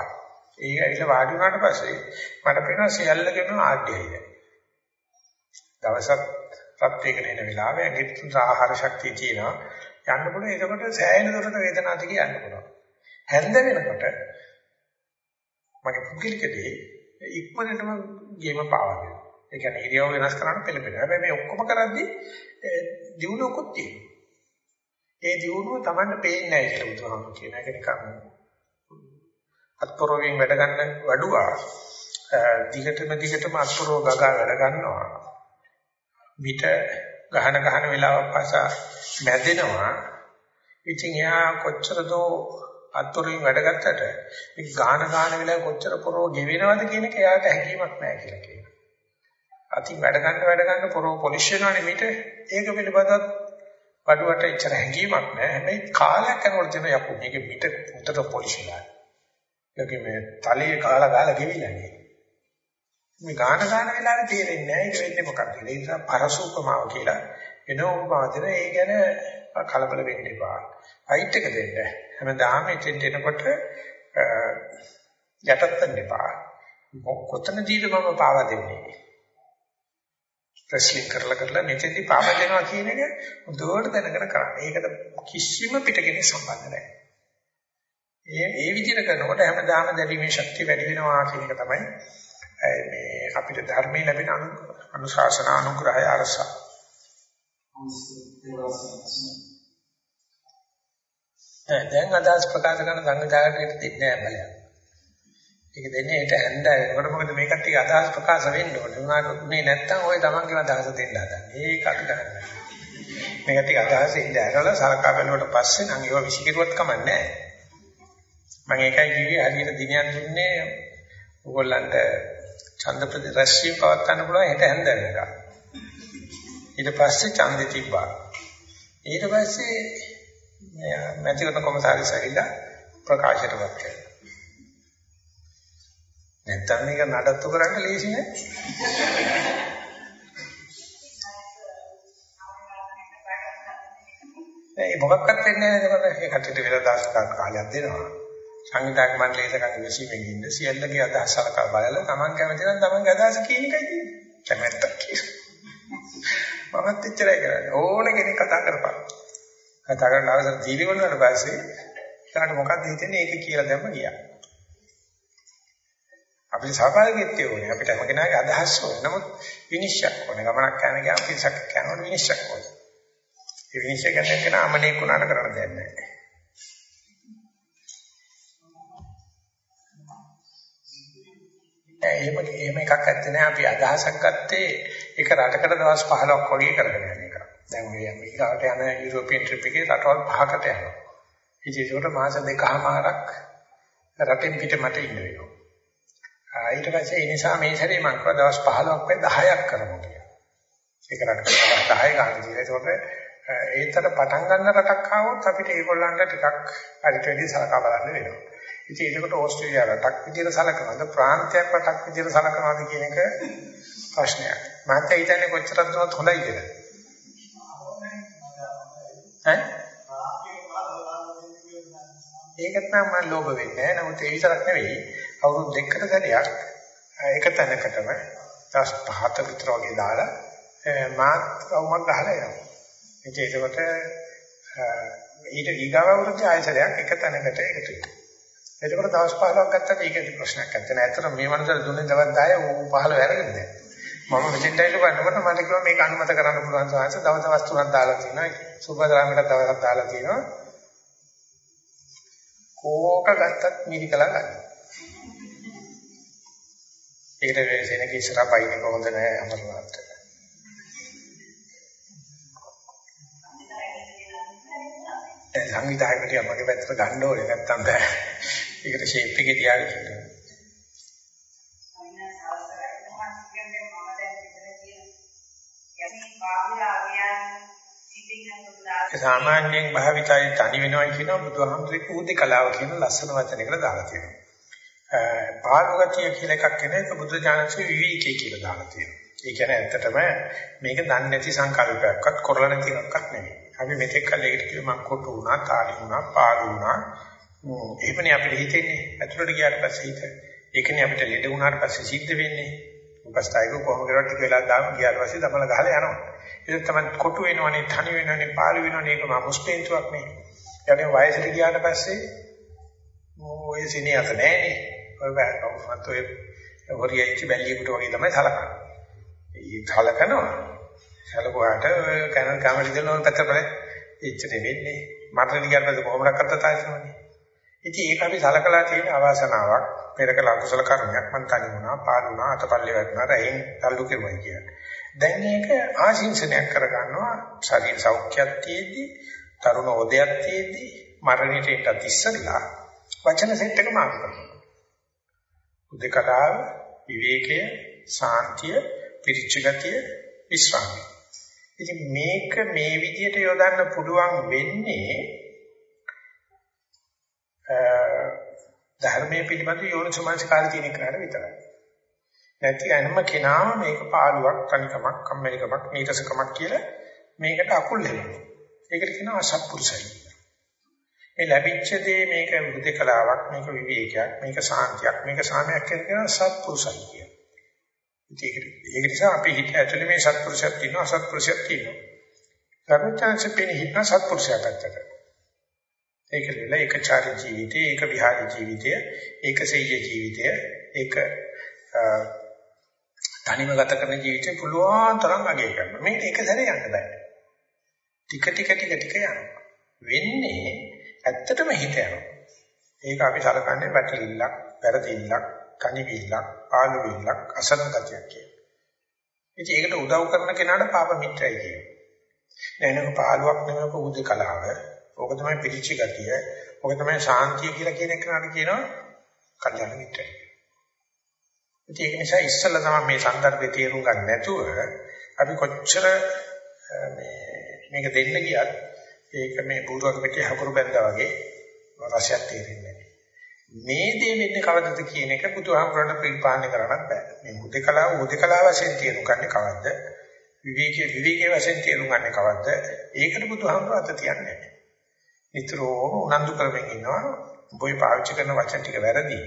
ඒක ඇවිල්ලා වාඩි වුණාට පස්සේ මට පේනවා සියල්ලකම ආඩ්‍යයි. දවසක් ප්‍රත්‍යේකන එන වෙලාවෙ ඇඟේ ආහාර ශක්තිය තියෙනවා. යන්න පුළුවන් ඒකට සෑහෙන දුරට වේදනාව දිගේ යන්න පුළුවන්. හැන්ද වෙනකොට මගේ පුද්ගලිකදී ඉක්මනටම ගේම පාවා දෙනවා. ඒ කියන්නේ ඉරියව් වෙනස් කරන්න පෙළඹෙනවා. හැබැයි මේ ඔක්කොම කරද්දී දිනුනොකුත් තියෙනවා. ඒ දියුණුව Tamanne පේන්නේ නැහැ කියලා බුදුහාමුදුරුවෝ කියන එක නිකන් අත්පොරෝගෙන් වැඩ ගන්න වඩුවා දිගටම දිගටම අත්පොරෝ ගගා වැඩ ගන්නවා. මිට ගහන ගහන වෙලාවක් පාසා මැදෙනවා. ඉතින් එයා කොච්චර දෝ අත්පොරෝගෙන් වැඩ ගත්තට මේ ගාන ගාන වෙලාව කොච්චර පොරෝ ගෙවෙනවද කියන එක එයාට හැකියාවක් නැහැ කියලා කියනවා. අතින් වැඩ ගන්න වැඩ ගන්න පොරෝ පොලිෂ් වෙනවනේ මිට ඒක පිළිබඳව වඩුවට එච්චර හැඟීමක් නැහැ. හැබැයි කාලයක් යනකොට තියෙන යපු මේක මිට උතට පොලිෂ් වෙනවා. ඒකේ මේ තලයේ කාලා ගාලා ගෙවිලානේ. මේ ගාන ගාන වෙලාවේ තේරෙන්නේ නැහැ ඒක වෙන්නේ මොකක්ද කියලා. ඒ නිසා පරසූපමාව කියලා වෙන උපමාව දෙන ඒ ගැන කලබල වෙන්න එපා. ෆයිට් එක දෙන්න. හැමදාම එතෙන් එනකොට යටත් වෙන්න එපා. කොතනදීද මම පාවා දෙන්නේ? රෙස්ලින් කරලා කරලා මෙතෙන්දි පාවා දෙනවා කියන එක හොඳට දැනගෙන කරන්න. ඒකට කිසිම පිටකෙනෙක් සම්බන්ධ නැහැ. ඒ ඒ විදිහට කරනකොට හැමදාම දැරීමේ ශක්තිය වැඩි වෙනවා කියන එක තමයි මේ අපිට ධර්මයේ ලැබෙන අනුශාසන අනුග්‍රහය අරස. දැන් අදහස් ප්‍රකාශ කරන සංවිධානයට දෙන්නේ නැහැ බලයක්. ඒක දෙන්නේ ඊට ඇඳ වෙනකොට මොකද මේ කට්ටිය අදහස් ප්‍රකාශ වෙන්න ඕනේ. උනාට උනේ නැත්තම් ඔය තමන්ගේම අදහස දෙන්න හදන්නේ. ඒක අපිට හදන්න. මේ කට්ටිය අදහස ඉඳ ඇරලා සලකා බලනකොට පස්සේ නම් ඒවා විශ්ිකිරුවත් කමන්නේ නැහැ. මම ඒකයි කිව්වේ හරියට දිනයක් දුන්නේ ඕගොල්ලන්ට ඡන්ද ප්‍රතිරශ්‍රී පවත් ගන්න පුළුවන් හෙට හැන්ද වෙනකම්. ඊට පස්සේ ඡන්දෙ තිබ්බා. ඊට පස්සේ මැතිවරණ කොමසාරිස් ඇවිල්ලා ප්‍රකාශයටපත් කළා. නැත්තම් මේක නඩත්තු කරන්න ලේසි නෑ. ඒ මොකක්වත් වෙන්නේ නැහැ නේද? ඒ කටට වෙලා දාසක කාලයක් දෙනවා. සංවිධායක මණ්ඩලයේ කන් විශ්ීමෙන් ඉන්න සියල්ලගේ අදහස් සලකා බලලා Taman කැමති නම් Tamanගේ අදහස කියන එකයි තියෙන්නේ. කැමැත්තක් කියලා. මමත් එච්චරයි කරන්නේ. ඕන කෙනෙක් කතා කරපන්. කතා කරන අවසර දීලි වුණාට පස්සේ ඊට මොකක්ද හිතෙන්නේ ඒක කියලා දැම්ම ගියා. අපිට සහභාගීත්වය ඕනේ. අපිට හැම කෙනාගේ අදහස් ඕනේ. නමුත් විනිශ්චයක් ඕනේ. ගමනක් යන ගියාම පිටසක් යනකොට විනිශ්චයක් ඕනේ. ඒ විනිශ්චය කරන්න කෙනා අමනේ කුණාට කරන්න දෙයක් නැහැ. එහෙම එහෙම එකක් ඇත්තේ නැහැ. අපි අදහසක් ගත්තේ ඒක රටකට දවස් 15ක් වගේ කරගෙන යන එක. දැන් මේ අමරිකාවට යන යුරෝපියන් ට්‍රිප් එකේ රටවල් පහකට යනවා. ඉතින් ඒකට මාස දෙකමාරක් රටින් පිට මට ඉන්න වෙනවා. ඊට පස්සේ ඒ නිසා මේ සැරේ මම කව දවස් 15ක් වෙයි 10ක් කරමු කියලා. ඒක රටකට 10 ගන්න කියලා. ඒකට ඒතර පටන් ගන්න රටක් ආවොත් අපිට ඒගොල්ලන්ට ටිකක් හරිට වැඩි සලකා බලන්න වෙනවා. ඉතින් ඒකට ඕස්ට්‍රේලියාව රටක් විදිහට සලකනවද ප්‍රාන්තයක් රටක් විදිහට සලකනවද කියන එක ප්‍රශ්නයක්. මම හිතන්නේ කොච්චරක් දුරට හොඳයි කියලා. ඈ? ඒකට නම් මම ලෝභ වෙන්නේ නැහැ. නමුත් ඒ විතරක් නෙවෙයි. අවුරුදු දෙකකට සැරයක් එක තැනකටම දස් පහත විතර වගේ දාලා මාත් කවුමක් ගහලා යනවා. ඉතින් ඒකට ඊට ඊගාව අවුරුද්දේ ආයසරයක් එක තැනකට එකතු වෙනවා. එතකොට දවස් 15ක් ගත්තට ඒක ප්‍රශ්නයක් නැත්නම් ඇත්තට මේ මනසට දුන්නේ දවස් 10 ඌ 15 අරගෙන දැන්. මම මෙතෙන් ඩයිල කරනකොට මට කිව්වා මේක අනුමත කරන්න පුළුවන් සාහස දවස් දවස් තුනක් දාලා තියෙනවා. සුබදාමකට දවසක් දාලා තියෙනවා. කෝක ගත්තත් මිරිකලා ගන්න. ඒකට වෙනසෙනක ඉස්සරහ පයින් කොහොමද නැහැ අමරනාත්. සංවිධායකට මගේ පැත්තට ගන්න ඕනේ නැත්තම් බෑ. ඒකට ෂේප් එකේ තියාගෙන ඉන්න. සාමාන්‍යයෙන් භාවිතයි තනි වෙනවා කියනවා බුදුහාමුදුරේ උදේ කලාව කියන ලස්සන වචනයකට දාලා තියෙනවා. පාළුගතිය කියලා එකක් කියන එක බුදු දානසේ විවිධකේ කියලා දාලා තියෙනවා. ඒ කියන්නේ ඇත්තටම මේක දන්නේ නැති සංකල්පයක්වත් කරලා නැති එකක්වත් නෙවෙයි. අපි මෙතෙක් කල් ඒකට කිව්ව මං කොට වුණා, තාලි වුණා, පාළු වුණා. එහෙමනේ අපිට හිතෙන්නේ. ඇතුළට ගියාට පස්සේ හිත. ඒකනේ අපිට ලෙඩ වුණාට පස්සේ සිද්ධ වෙන්නේ. උපස්ථායක කොහොම කරවත් ටික වෙලා දාම ගියාට පස්සේ තමල ගහලා යනවා. ඒක තමයි කොට වෙනවනේ, තනි වෙනවනේ, පාළු වෙනවනේ. ඒක මම මුස්පේන්තුවක් නේ. ඒ වයසට ගියාට පස්සේ ඔය සිනේ අත නෑනේ. ඔය වැකවුමත් ඔය හොරියෙච්ච බැල්ලියෙකුට වගේ තමයි සලකන්නේ. ඒ සලකනවා. සලකුවාට කන කැමරි දෙන ඕන පැත්ත බලයි. එච්චර වෙන්නේ. මරණ කියන්නද කොහොමද කරතතාරිනවනේ. ඉතින් ඒක අපි සලකලා තියෙන අවාසනාවක්. පෙරකල අකුසල කර්මයක් මං තනි වුණා, පාළු වුණා, අතපල්ලේ වැටුණා, රැයින් තල්ලු කෙරුවා කියන්නේ. දැන් මේක ආශිංසනයක් කරගන්නවා ශරීර සෞඛ්‍යයක් තියේදී, තරුණ ඕදයක් තියේදී, මරණයට ඉස්සෙල්ලා වචන සෙට් එක මාරු කරනවා. උදකලාව, විවේකය, සාන්තිය, පිරිච්ච ගතිය, විශ්‍රාමය. ඉතින් මේක මේ විදිහට යොදන්න පුළුවන් වෙන්නේ ධර්මයේ පිළිබඳ යෝනිසමංසකාරී තියෙන එකට විතරයි. නැති අනම කෙනාම මේක පාළුවක්, තනිකමක්, කම්මැලිකමක්, නීරසකමක් කියලා මේකට අකුල් දෙනවා. ඒකට කියනවා අසත්පුරුෂයි. මේ ලැබිච්ච දේ මේක බුද්ධකලාවක්, මේක විවේකයක්, මේක සාන්තියක්, මේක සාමයක් කියන සත්පුරුෂයි කියන. ඒක ඒක නිසා අපි හිත ඇතුලේ මේ සත්පුරුෂයක් තියෙනවා, අසත්පුරුෂයක් තියෙනවා. සර්වඥාන්සේ පෙනේ හිටන සත්පුරුෂයා පැත්තට. ඒක නෙල ඒකචාරී ජීවිතය, ඒක විහාරී ජීවිතය, ඒක සෙය්‍ය ජීවිතය, ඒක තනිව ගත කරන ජීවිතේ පුළුවන් තරම් අගය කරනවා. මේක එක සැරේ යන්න බෑ. ටික ටික ටික ටික යනවා. වෙන්නේ ඇත්තටම හිත යනවා. ඒක අපි සලකන්නේ පැටලිල්ලක්, පෙරදිල්ලක්, කණිවිල්ලක්, ආලුවිල්ලක්, අසන ගතියක් කියලා. ඉතින් ඒකට උදව් කරන කෙනාට පාප මිත්‍රයි කියනවා. නෑ නේද පාළුවක් නෙමෙයි උදේ කලාව. ඕක තමයි පිළිච්ච ගතිය. ඕක තමයි ශාන්තිය කියලා කියන එකට කියනවා කල්යන මිත්‍රය. ඒක නිසා ඉස්සෙල්ලා තමයි මේ සන්දර්භේ තේරුම් ගන්න නැතුව අපි කොච්චර මේ මේක දෙන්න ගියත් ඒක මේ බුදුරජාණන් වහන්සේ හකුරු බැඳා වගේ රසයක් තේරෙන්නේ මේ දේ වෙන්නේ කවදද කියන එක බුදුහාමුදුරන්ට පිළිපාලනය කරන්නත් බෑ. මේ උදේකලා උදේකලා වශයෙන් තේරුම් ගන්න කවද්ද? විවේකයේ විවේකයේ වශයෙන් තේරුම් ගන්න කවද්ද? ඒකට බුදුහාමුදුර අත තියන්නේ නැහැ. නිතරම උනන්දු කරමින් ඉන්නවා. බොයි පාවිච්චි කරන වචන ටික වැරදි.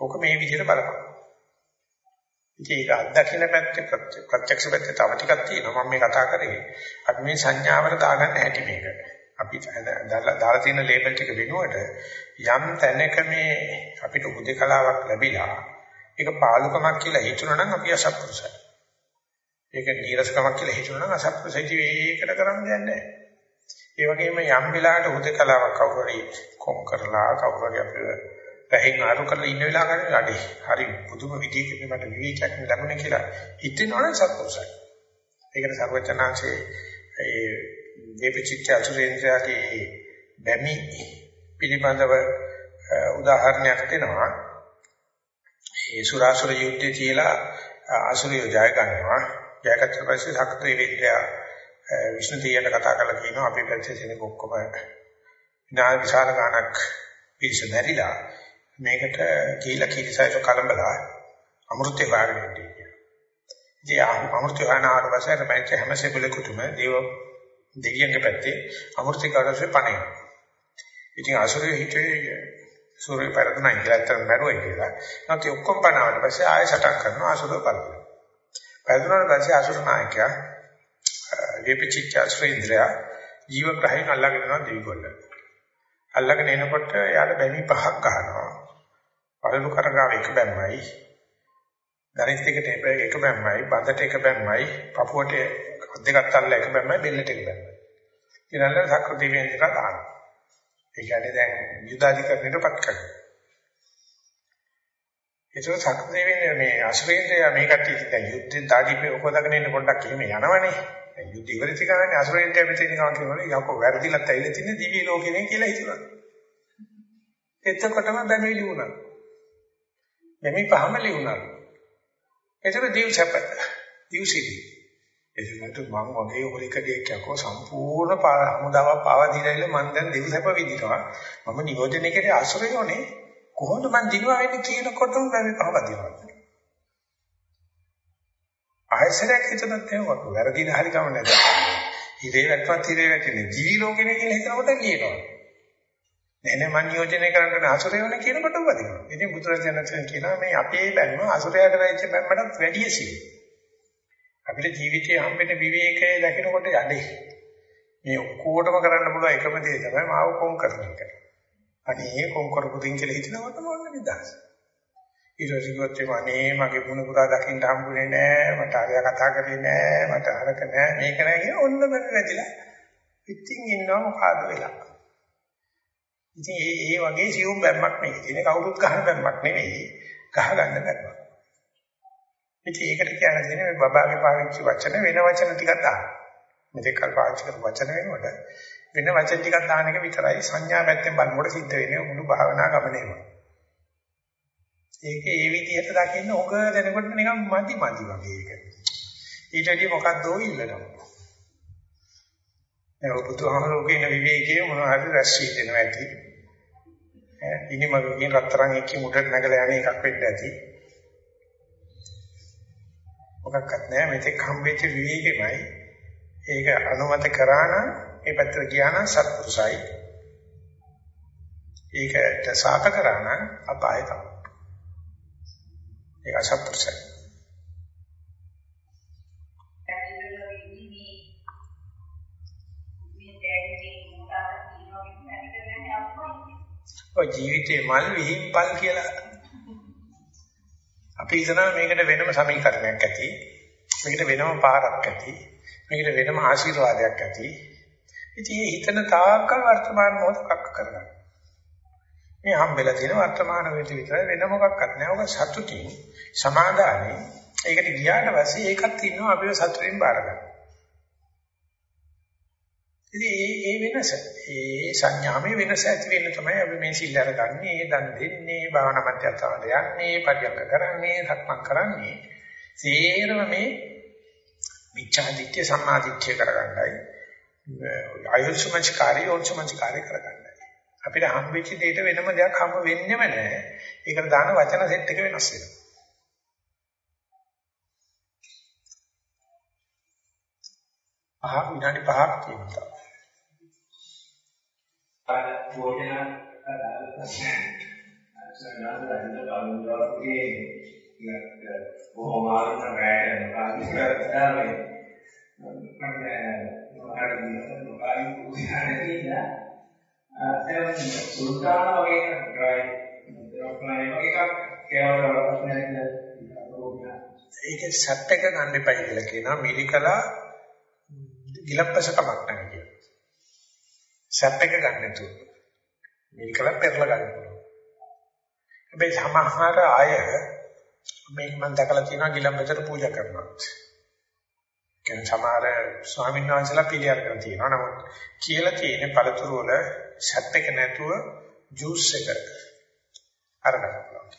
ඕක මේ විදිහට බලපන්. ඉතින් ඒක අත්දකින්න පැත්තේ ප්‍රත්‍යක්ෂ පැත්තේ තව ටිකක් තියෙනවා. මම මේ කතා කරේ. අපි මේ සංඥාවට දාගන්න හැටි මේක. අපි දාලා තියෙන ලේබල් ටික වෙනුවට යම් තැනක මේ අපිට උදේකලාවක් ලැබිලා ඒක පාලුකමක් කියලා හිතුණා නම් අපි අසත්පුරුෂයි. ඒක නීරසකමක් කියලා හිතුණා නම් අසත්පුරුෂයි. ඒකට කරන්න දෙයක් නැහැ. ඒ වගේම යම් වෙලාවකට උදේකලාවක් කවුරු හරි කොම් කරලා කවුරු හරි අපිව පැහෙන් ආරු කරලා ඉන්න වෙලාව ගන්න අඩේ. හරි පුදුම විදිහකට මට විවේකයක් ලැබුණේ කියලා හිතෙනවනම් සත්පුරුෂයි. ඒකට සර්වචනාංශේ ඒ වේපචිත්‍ය අසුරේන්ද්‍රයාගේ බැමි පිළිබඳව උදාහරණයක් දෙනවා. ඒ සුරාසුර යුද්ධයේ කියලා අසුරිය ජය ගන්නවා. ජයගත්ත පස්සේ සක්‍රිය වේද්‍රයා විෂ්ණු දෙවියන්ට කතා කරලා කියනවා අපි පැත්තේ කෙනෙක් ඔක්කොම විනාඩි විශාල ගණක් පිරිස දැරිලා මේකට කියලා කිරිසයිට කලබලා අමෘතය වාගෙන ඉන්නේ කියලා. ඉතින් අමෘතය වානාට පස්සේ තමයි හැම සෙබලෙකුටම දේව දෙවියන්ගේ පැත්තේ අමෘතය කාටසේ පණේ. ඉතින් අසුරේ හිතේ සූර්ය පෙරදුනා කියලා අතන මරුවයි කියලා. නැත්නම් ඔක්කොම පණාවට පස්සේ ආයෙ සටන් කරනවා අසුරව බලනවා. පෙරදුනාට පස්සේ අසුර ናයකයා වේපචිච්ච අසුරේන්ද්‍රයා ජීව ග්‍රහයෙන් අල්ලගෙන යනවා දෙවිගොල්ල. අල්ලගෙන එනකොට යාට බැමි පහක් ගන්නවා. පළලු කරගාව එක බැම්මයි. දරිත් එකට එක බැම්මයි, බඳට එක බැම්මයි, පපුවට දෙකක් අල්ල එක බැම්මයි, බෙල්ලට එක බැම්මයි. ඊළඟට සක්‍ර දෙවියන් දෙක දානවා. ඒ කියන්නේ දැන් යුදාධිකරණයටපත් කරනවා. ඒක සක්‍ර දෙවියන් මේ අසුරේන්ද්‍රය මේ කට්ටිය දැන් යුද්ධෙන් දාඩිපේ ඔකදගෙන ඉන්න පොඩ්ඩක් එහෙම යනවනේ. දැන් යුද්ධ ඉවරච කරන්නේ අසුරේන්ද්‍රය මෙතන නිකන් කියනවා යකෝ වැරදිලත් ඇවිල්ලා තින්නේ දිවි ලෝකේ නේ කියලා හිතුවා. එතකොටම බැනුයි වුණා. මෙමි පහම ලියුණා. ඒතර දිව් සැප. දිව්සිරි. එතනට මම වගේ හොලිකඩියක් යකෝ සම්පූර්ණ හමුදාවක් පාවා දීලා ඉල මම දැන් දිව් සැප විඳිනවා. මම නියෝජනය කරේ අසුරයෝනේ කොහොමද මං දිනුවා වෙන්නේ කියනකොටම මම පහව දිනවා. ආයසරයක් හිතනත් එහෙම වගේ වැරදින හරි කම නැද. හිරේ වැටවත් හිරේ වැටෙන්නේ දිවි ලෝකෙනේ කියලා හිතනකොට ලියනවා. නෑ නෑ මං නියෝජනය කරන්න අසුරයෝනේ කියනකොට වදිනවා. ඉතින් බුදුරජාණන් කියනවා මේ අපේ බැල්ම අසුරයට වෙච්ච බැල්මටත් වැඩිය සියුම්. අපිට ජීවිතයේ හම්බෙන විවේකයේ දකිනකොට යන්නේ. මේ ඔක්කොටම කරන්න පුළුවන් එකම දේ තමයි මාව කොම් කරන එක. අනේ කොම් කරපු දින් කියලා හිතනකොට මොන නිදහස. ඊට පස්සේ කිව්වොත් එම අනේ මගේ මුණ පුරා දකින්න හම්බුනේ නෑ මට අරයා කතා කරේ නෑ මට අරක නෑ මේක නෑ කියන ඔන්න මම නැතිලා ඉතින් ඉන්නව මොකද වෙලා. ඉතින් ඒ ඒ වගේ සියුම් බැම්මක් මේකේ තියෙන කවුරුත් ගහන බැම්මක් නෙවෙයි ගහ ගන්න බැම්මක්. ඉතින් ඒකට කියන දේ මේ බබාගේ පාවිච්චි වචන වෙන වචන ටිකක් දාන්න. මෙතෙක් කල් පාවිච්චි කරපු වචන වෙනකොට වෙන වචන ටිකක් දාන එක විතරයි සංඥා පැත්තෙන් බලනකොට සිද්ධ වෙන්නේ මුළු භාවනා ගමනේම. ඒක ඒ විදිහට දකින්න ඔක දැනකොට නිකන් මදි මදි වගේ ඒක. ඊට වැඩි මොකක්දෝ ඉල්ලනවා. ඒ බුදුහාමරෝගේ ඉන්න විවේකයේ මොනවා හරි රැස් වෙනවා ඇති. ඈ ඉනිමගකින් රත්තරන් එක්ක මුඩට නැගලා යන එකක් වෙන්න ඇති. මොකක්වත් නැහැ මෙතෙක් හම්බෙච්ච විවේකෙමයි. ඒක අනුමත කරා නම් ඒ පැත්තට ගියා නම් සත්පුරුසයි. ඒකට සාප කරා නම් අපාය තමයි. ඒක අසත්පුරුසයි. ඔය ජීවිතේ මල් විහිම්පල් කියලා. අපි හිතනවා මේකට වෙනම සමීකරණයක් ඇති. මේකට වෙනම පාරක් ඇති. මේකට වෙනම ආශිර්වාදයක් ඇති. ඉතින් මේ හිතන තාක්කල් වර්තමාන මොහොත කක්ක කරගන්න. මේ හම්බෙලා තියෙන වර්තමාන වෙලෙ විතරයි වෙන මොකක්වත් නැහැ ඔක සතුටින් සමාදානේ ඒකට ගියාට පස්සේ ඒකත් ඉන්නවා අපිව සතුටින් බාර ගන්න ඉතින් ඒ ඒ වෙනස ඒ සංඥාමේ වෙනස ඇති වෙන්න තමයි අපි මේ සිල් අරගන්නේ, දන් දෙන්නේ, භාවනා මධ්‍යස්ථානට යන්නේ, පරියන්ක කරන්නේ, සක්මන් කරන්නේ. සේරම මේ විචාදිත්‍ය සම්මාදිත්‍ය කරගන්නයි. අයොල්සමංචකාරී ඔල්සමංචකාරී කරගන්නයි. අපිට හම්බෙච්ච දෙයට වෙනම දෙයක් හම්බ වෙන්නේම නැහැ. ඒකට දාන වචන සෙට් එක වෙනස් වෙනවා. පහ විනාඩි 5ක් තියෙනවා. අර භෝජන ප්‍රශ්න සනාදන්න බලුවාගේ කොහොම ආරම්භ රැට පාවිච්චි කරලා මම මොකක්ද මොකක්ද කුසිහානේ අතන සුල්තාන වගේ ඩ්‍රයි මොකක්ද එකක් කේවල ප්‍රශ්නයක් ඒක සැප් එක ගන්න එපා කියලා කියනවා මිලිකලා ගිලප්පස කමක් නැහැ කියලා. සැප් එක ගන්න නැතුව. මිලිකලා පෙරලා ගන්න පුළුවන්. හැබැයි සමහර අය මේක මම දැකලා තියෙනවා ගිලම්බෙතට පූජා කරනවා. කියන්නේ සමහර ස්වාමීන් වහන්සේලා පිළියම් කරලා තියෙනවා. නමුත් කියලා තියෙන පළතුරු වල සැප් එක නැතුව ජූස් එක අරගන්න පුළුවන්.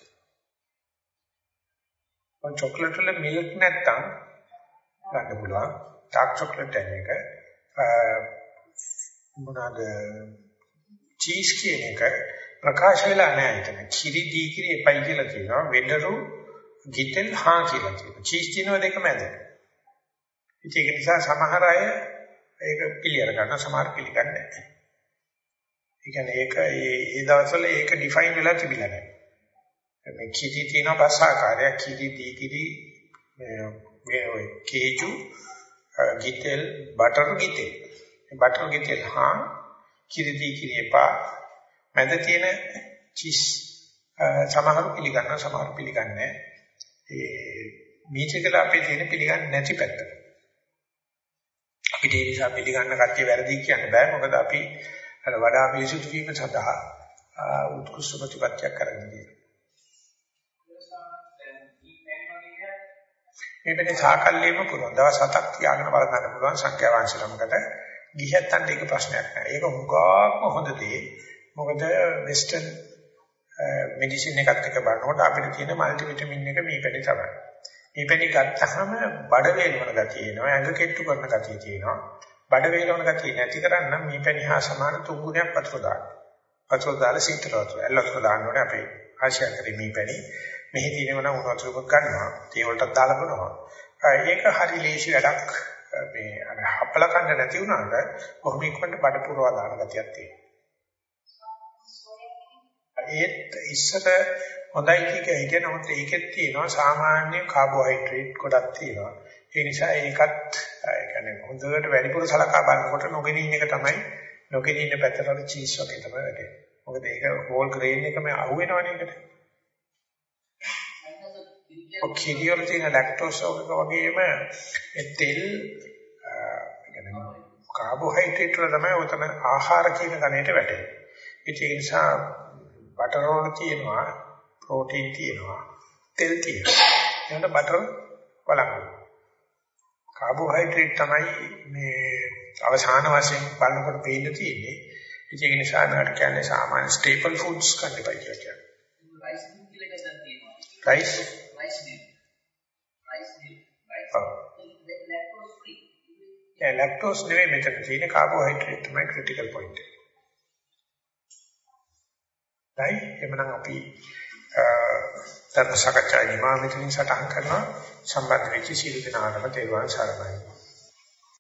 ඔය චොක්ලට් වල මිල්ක් නැත්තම් ගන්න පුළුවන්. ඩාර්ක් චොක්ලට් එක මොනවාද චීස් කියන එක ප්‍රකාශ වෙලා නැහැ එතන. කිරි දී කිරි එපයි කියලා කියනවා. වෙඩරු ගිතෙල් හා කියලා කියනවා. චීස් තියෙනවා දෙක මැද. ඉතින් ඒක නිසා සමහර අය ඒක පිළිඅර ගන්න සමහර පිළිගන්නේ නැහැ. ඒ කියන්නේ ඒක ඒ ඒ දවස්වල ඒක ඩිෆයින් වෙලා තිබිලා නැහැ. මේ කිරි තියෙන බස් ආකාරයක් කිරි දී කිරි මේ ඔය කේජු ගිතෙල් බටර් ගිතෙල් බටර් ගිතෙල් හා කිරි දී කිරි එපා මැද තියෙන චීස් සමහර පිළිගන්න සමහර පිළිගන්නේ ඒ මේකකල අපේ තියෙන පිළිගන්නේ නැති පැත්ත. අපිට ඒ නිසා පිළිගන්න කට්ටිය වැරදි කියන්න බෑ. මොකද අපි අර වඩා පිළිසුදු වීම සඳහා උත්කෘෂ්ඨ ප්‍රතිපත්තියක් කරගෙන ඉන්නේ මේ වෙලේ සාකල්යෙම පුළුවන්. දවස් හතක් තියාගෙන බලන්න පුළුවන් සංඛ්‍යා වංශලමකට. ගියත්තන්ට ඒක ප්‍රශ්නයක් නෑ. ඒක හුඟක්ම හොඳ දේ. මොකද වෙස්ටර්න් මෙඩිසින් එකත් එක්ක බලනකොට අපිට තියෙන মালටි විටමින් එක මේකනේ තමයි. මේකෙනි ගත්තහම බඩ වේලවන ගතිය එනවා, ඇඟ කෙට්ටු කරන ගතිය තියෙනවා. බඩ වේලවන ගතිය නැති කරන්න මේකෙනි හා සමාන තුන් ගුණයක් වතුර දාන්න. වතුර දාලා සීතල වතුර, ඇල්ල වතුර දාන්න ඕනේ අපේ ආශයන්තරේ මේකෙනි. මෙහි තියෙනව නම් උණු වතුරක් ගන්නවා. තේ වලටත් දාලා බලනවා. ඒක හරි ලේසි වැඩක්. මේ අර හපල කන්න නැති වුණාට කොහොම ඉක්මනට බඩ පුරවා දාන ගතියක් තියෙනවා. ඒත් ඉස්සර හොඳයි කිය හිතේ නමුත් ඒකෙත් තියෙනවා සාමාන්‍ය කාබෝහයිඩ්‍රේට් ගොඩක් තියෙනවා. ඒ නිසා ඒකත් ඒ කියන්නේ හොඳට වැඩිපුර සලකා බලනකොට නොගෙන ඉන්න එක තමයි නොගෙන ඉන්න පැත්තට චීස් වගේ තමයි වැටෙන්නේ. මොකද ඒක හෝල් ග්‍රේන් එකම අහුවෙනවනේ ඒකට. ඔක්සිඩියල් තියෙන ලැක්ටෝස් එක වගේම තෙල් කියන්නේ කාබෝහයිඩ්‍රේට් වල තමයි උතන ආහාර කියන ගණයට වැටෙන්නේ. ඒ නිසා බටර් වල තියෙනවා ප්‍රෝටීන් තියෙනවා තෙල් තියෙනවා. ඒකට බටර් වලක්වනවා. කාබෝහයිඩ්‍රේට් තමයි මේ අවසාන වශයෙන් බලනකොට පේන්න තියෙන්නේ. ඒක නිසා නට කියන්නේ සාමාන්‍ය ස්ටේපල් ෆුඩ්ස් කන්න එපා කියලා කියන්නේ. රයිස් කියලා දැන් තියෙනවා. Rice rice milk. රයිස්. ඔව්. Lactose free. ඒ ලැක්ටෝස් නෙවෙයි මෙතන තියෙන්නේ කාබෝහයිඩ්‍රේට් තමයි ක්‍රිටිකල් පොයින්ට් එක. right එමනම් අපි ධර්ම සාකච්ඡා නිමා මෙතනින් සටහන් කරනවා සම්බන්ධ වෙච්ච සීල දනාටම තේරුවන් සරණයි.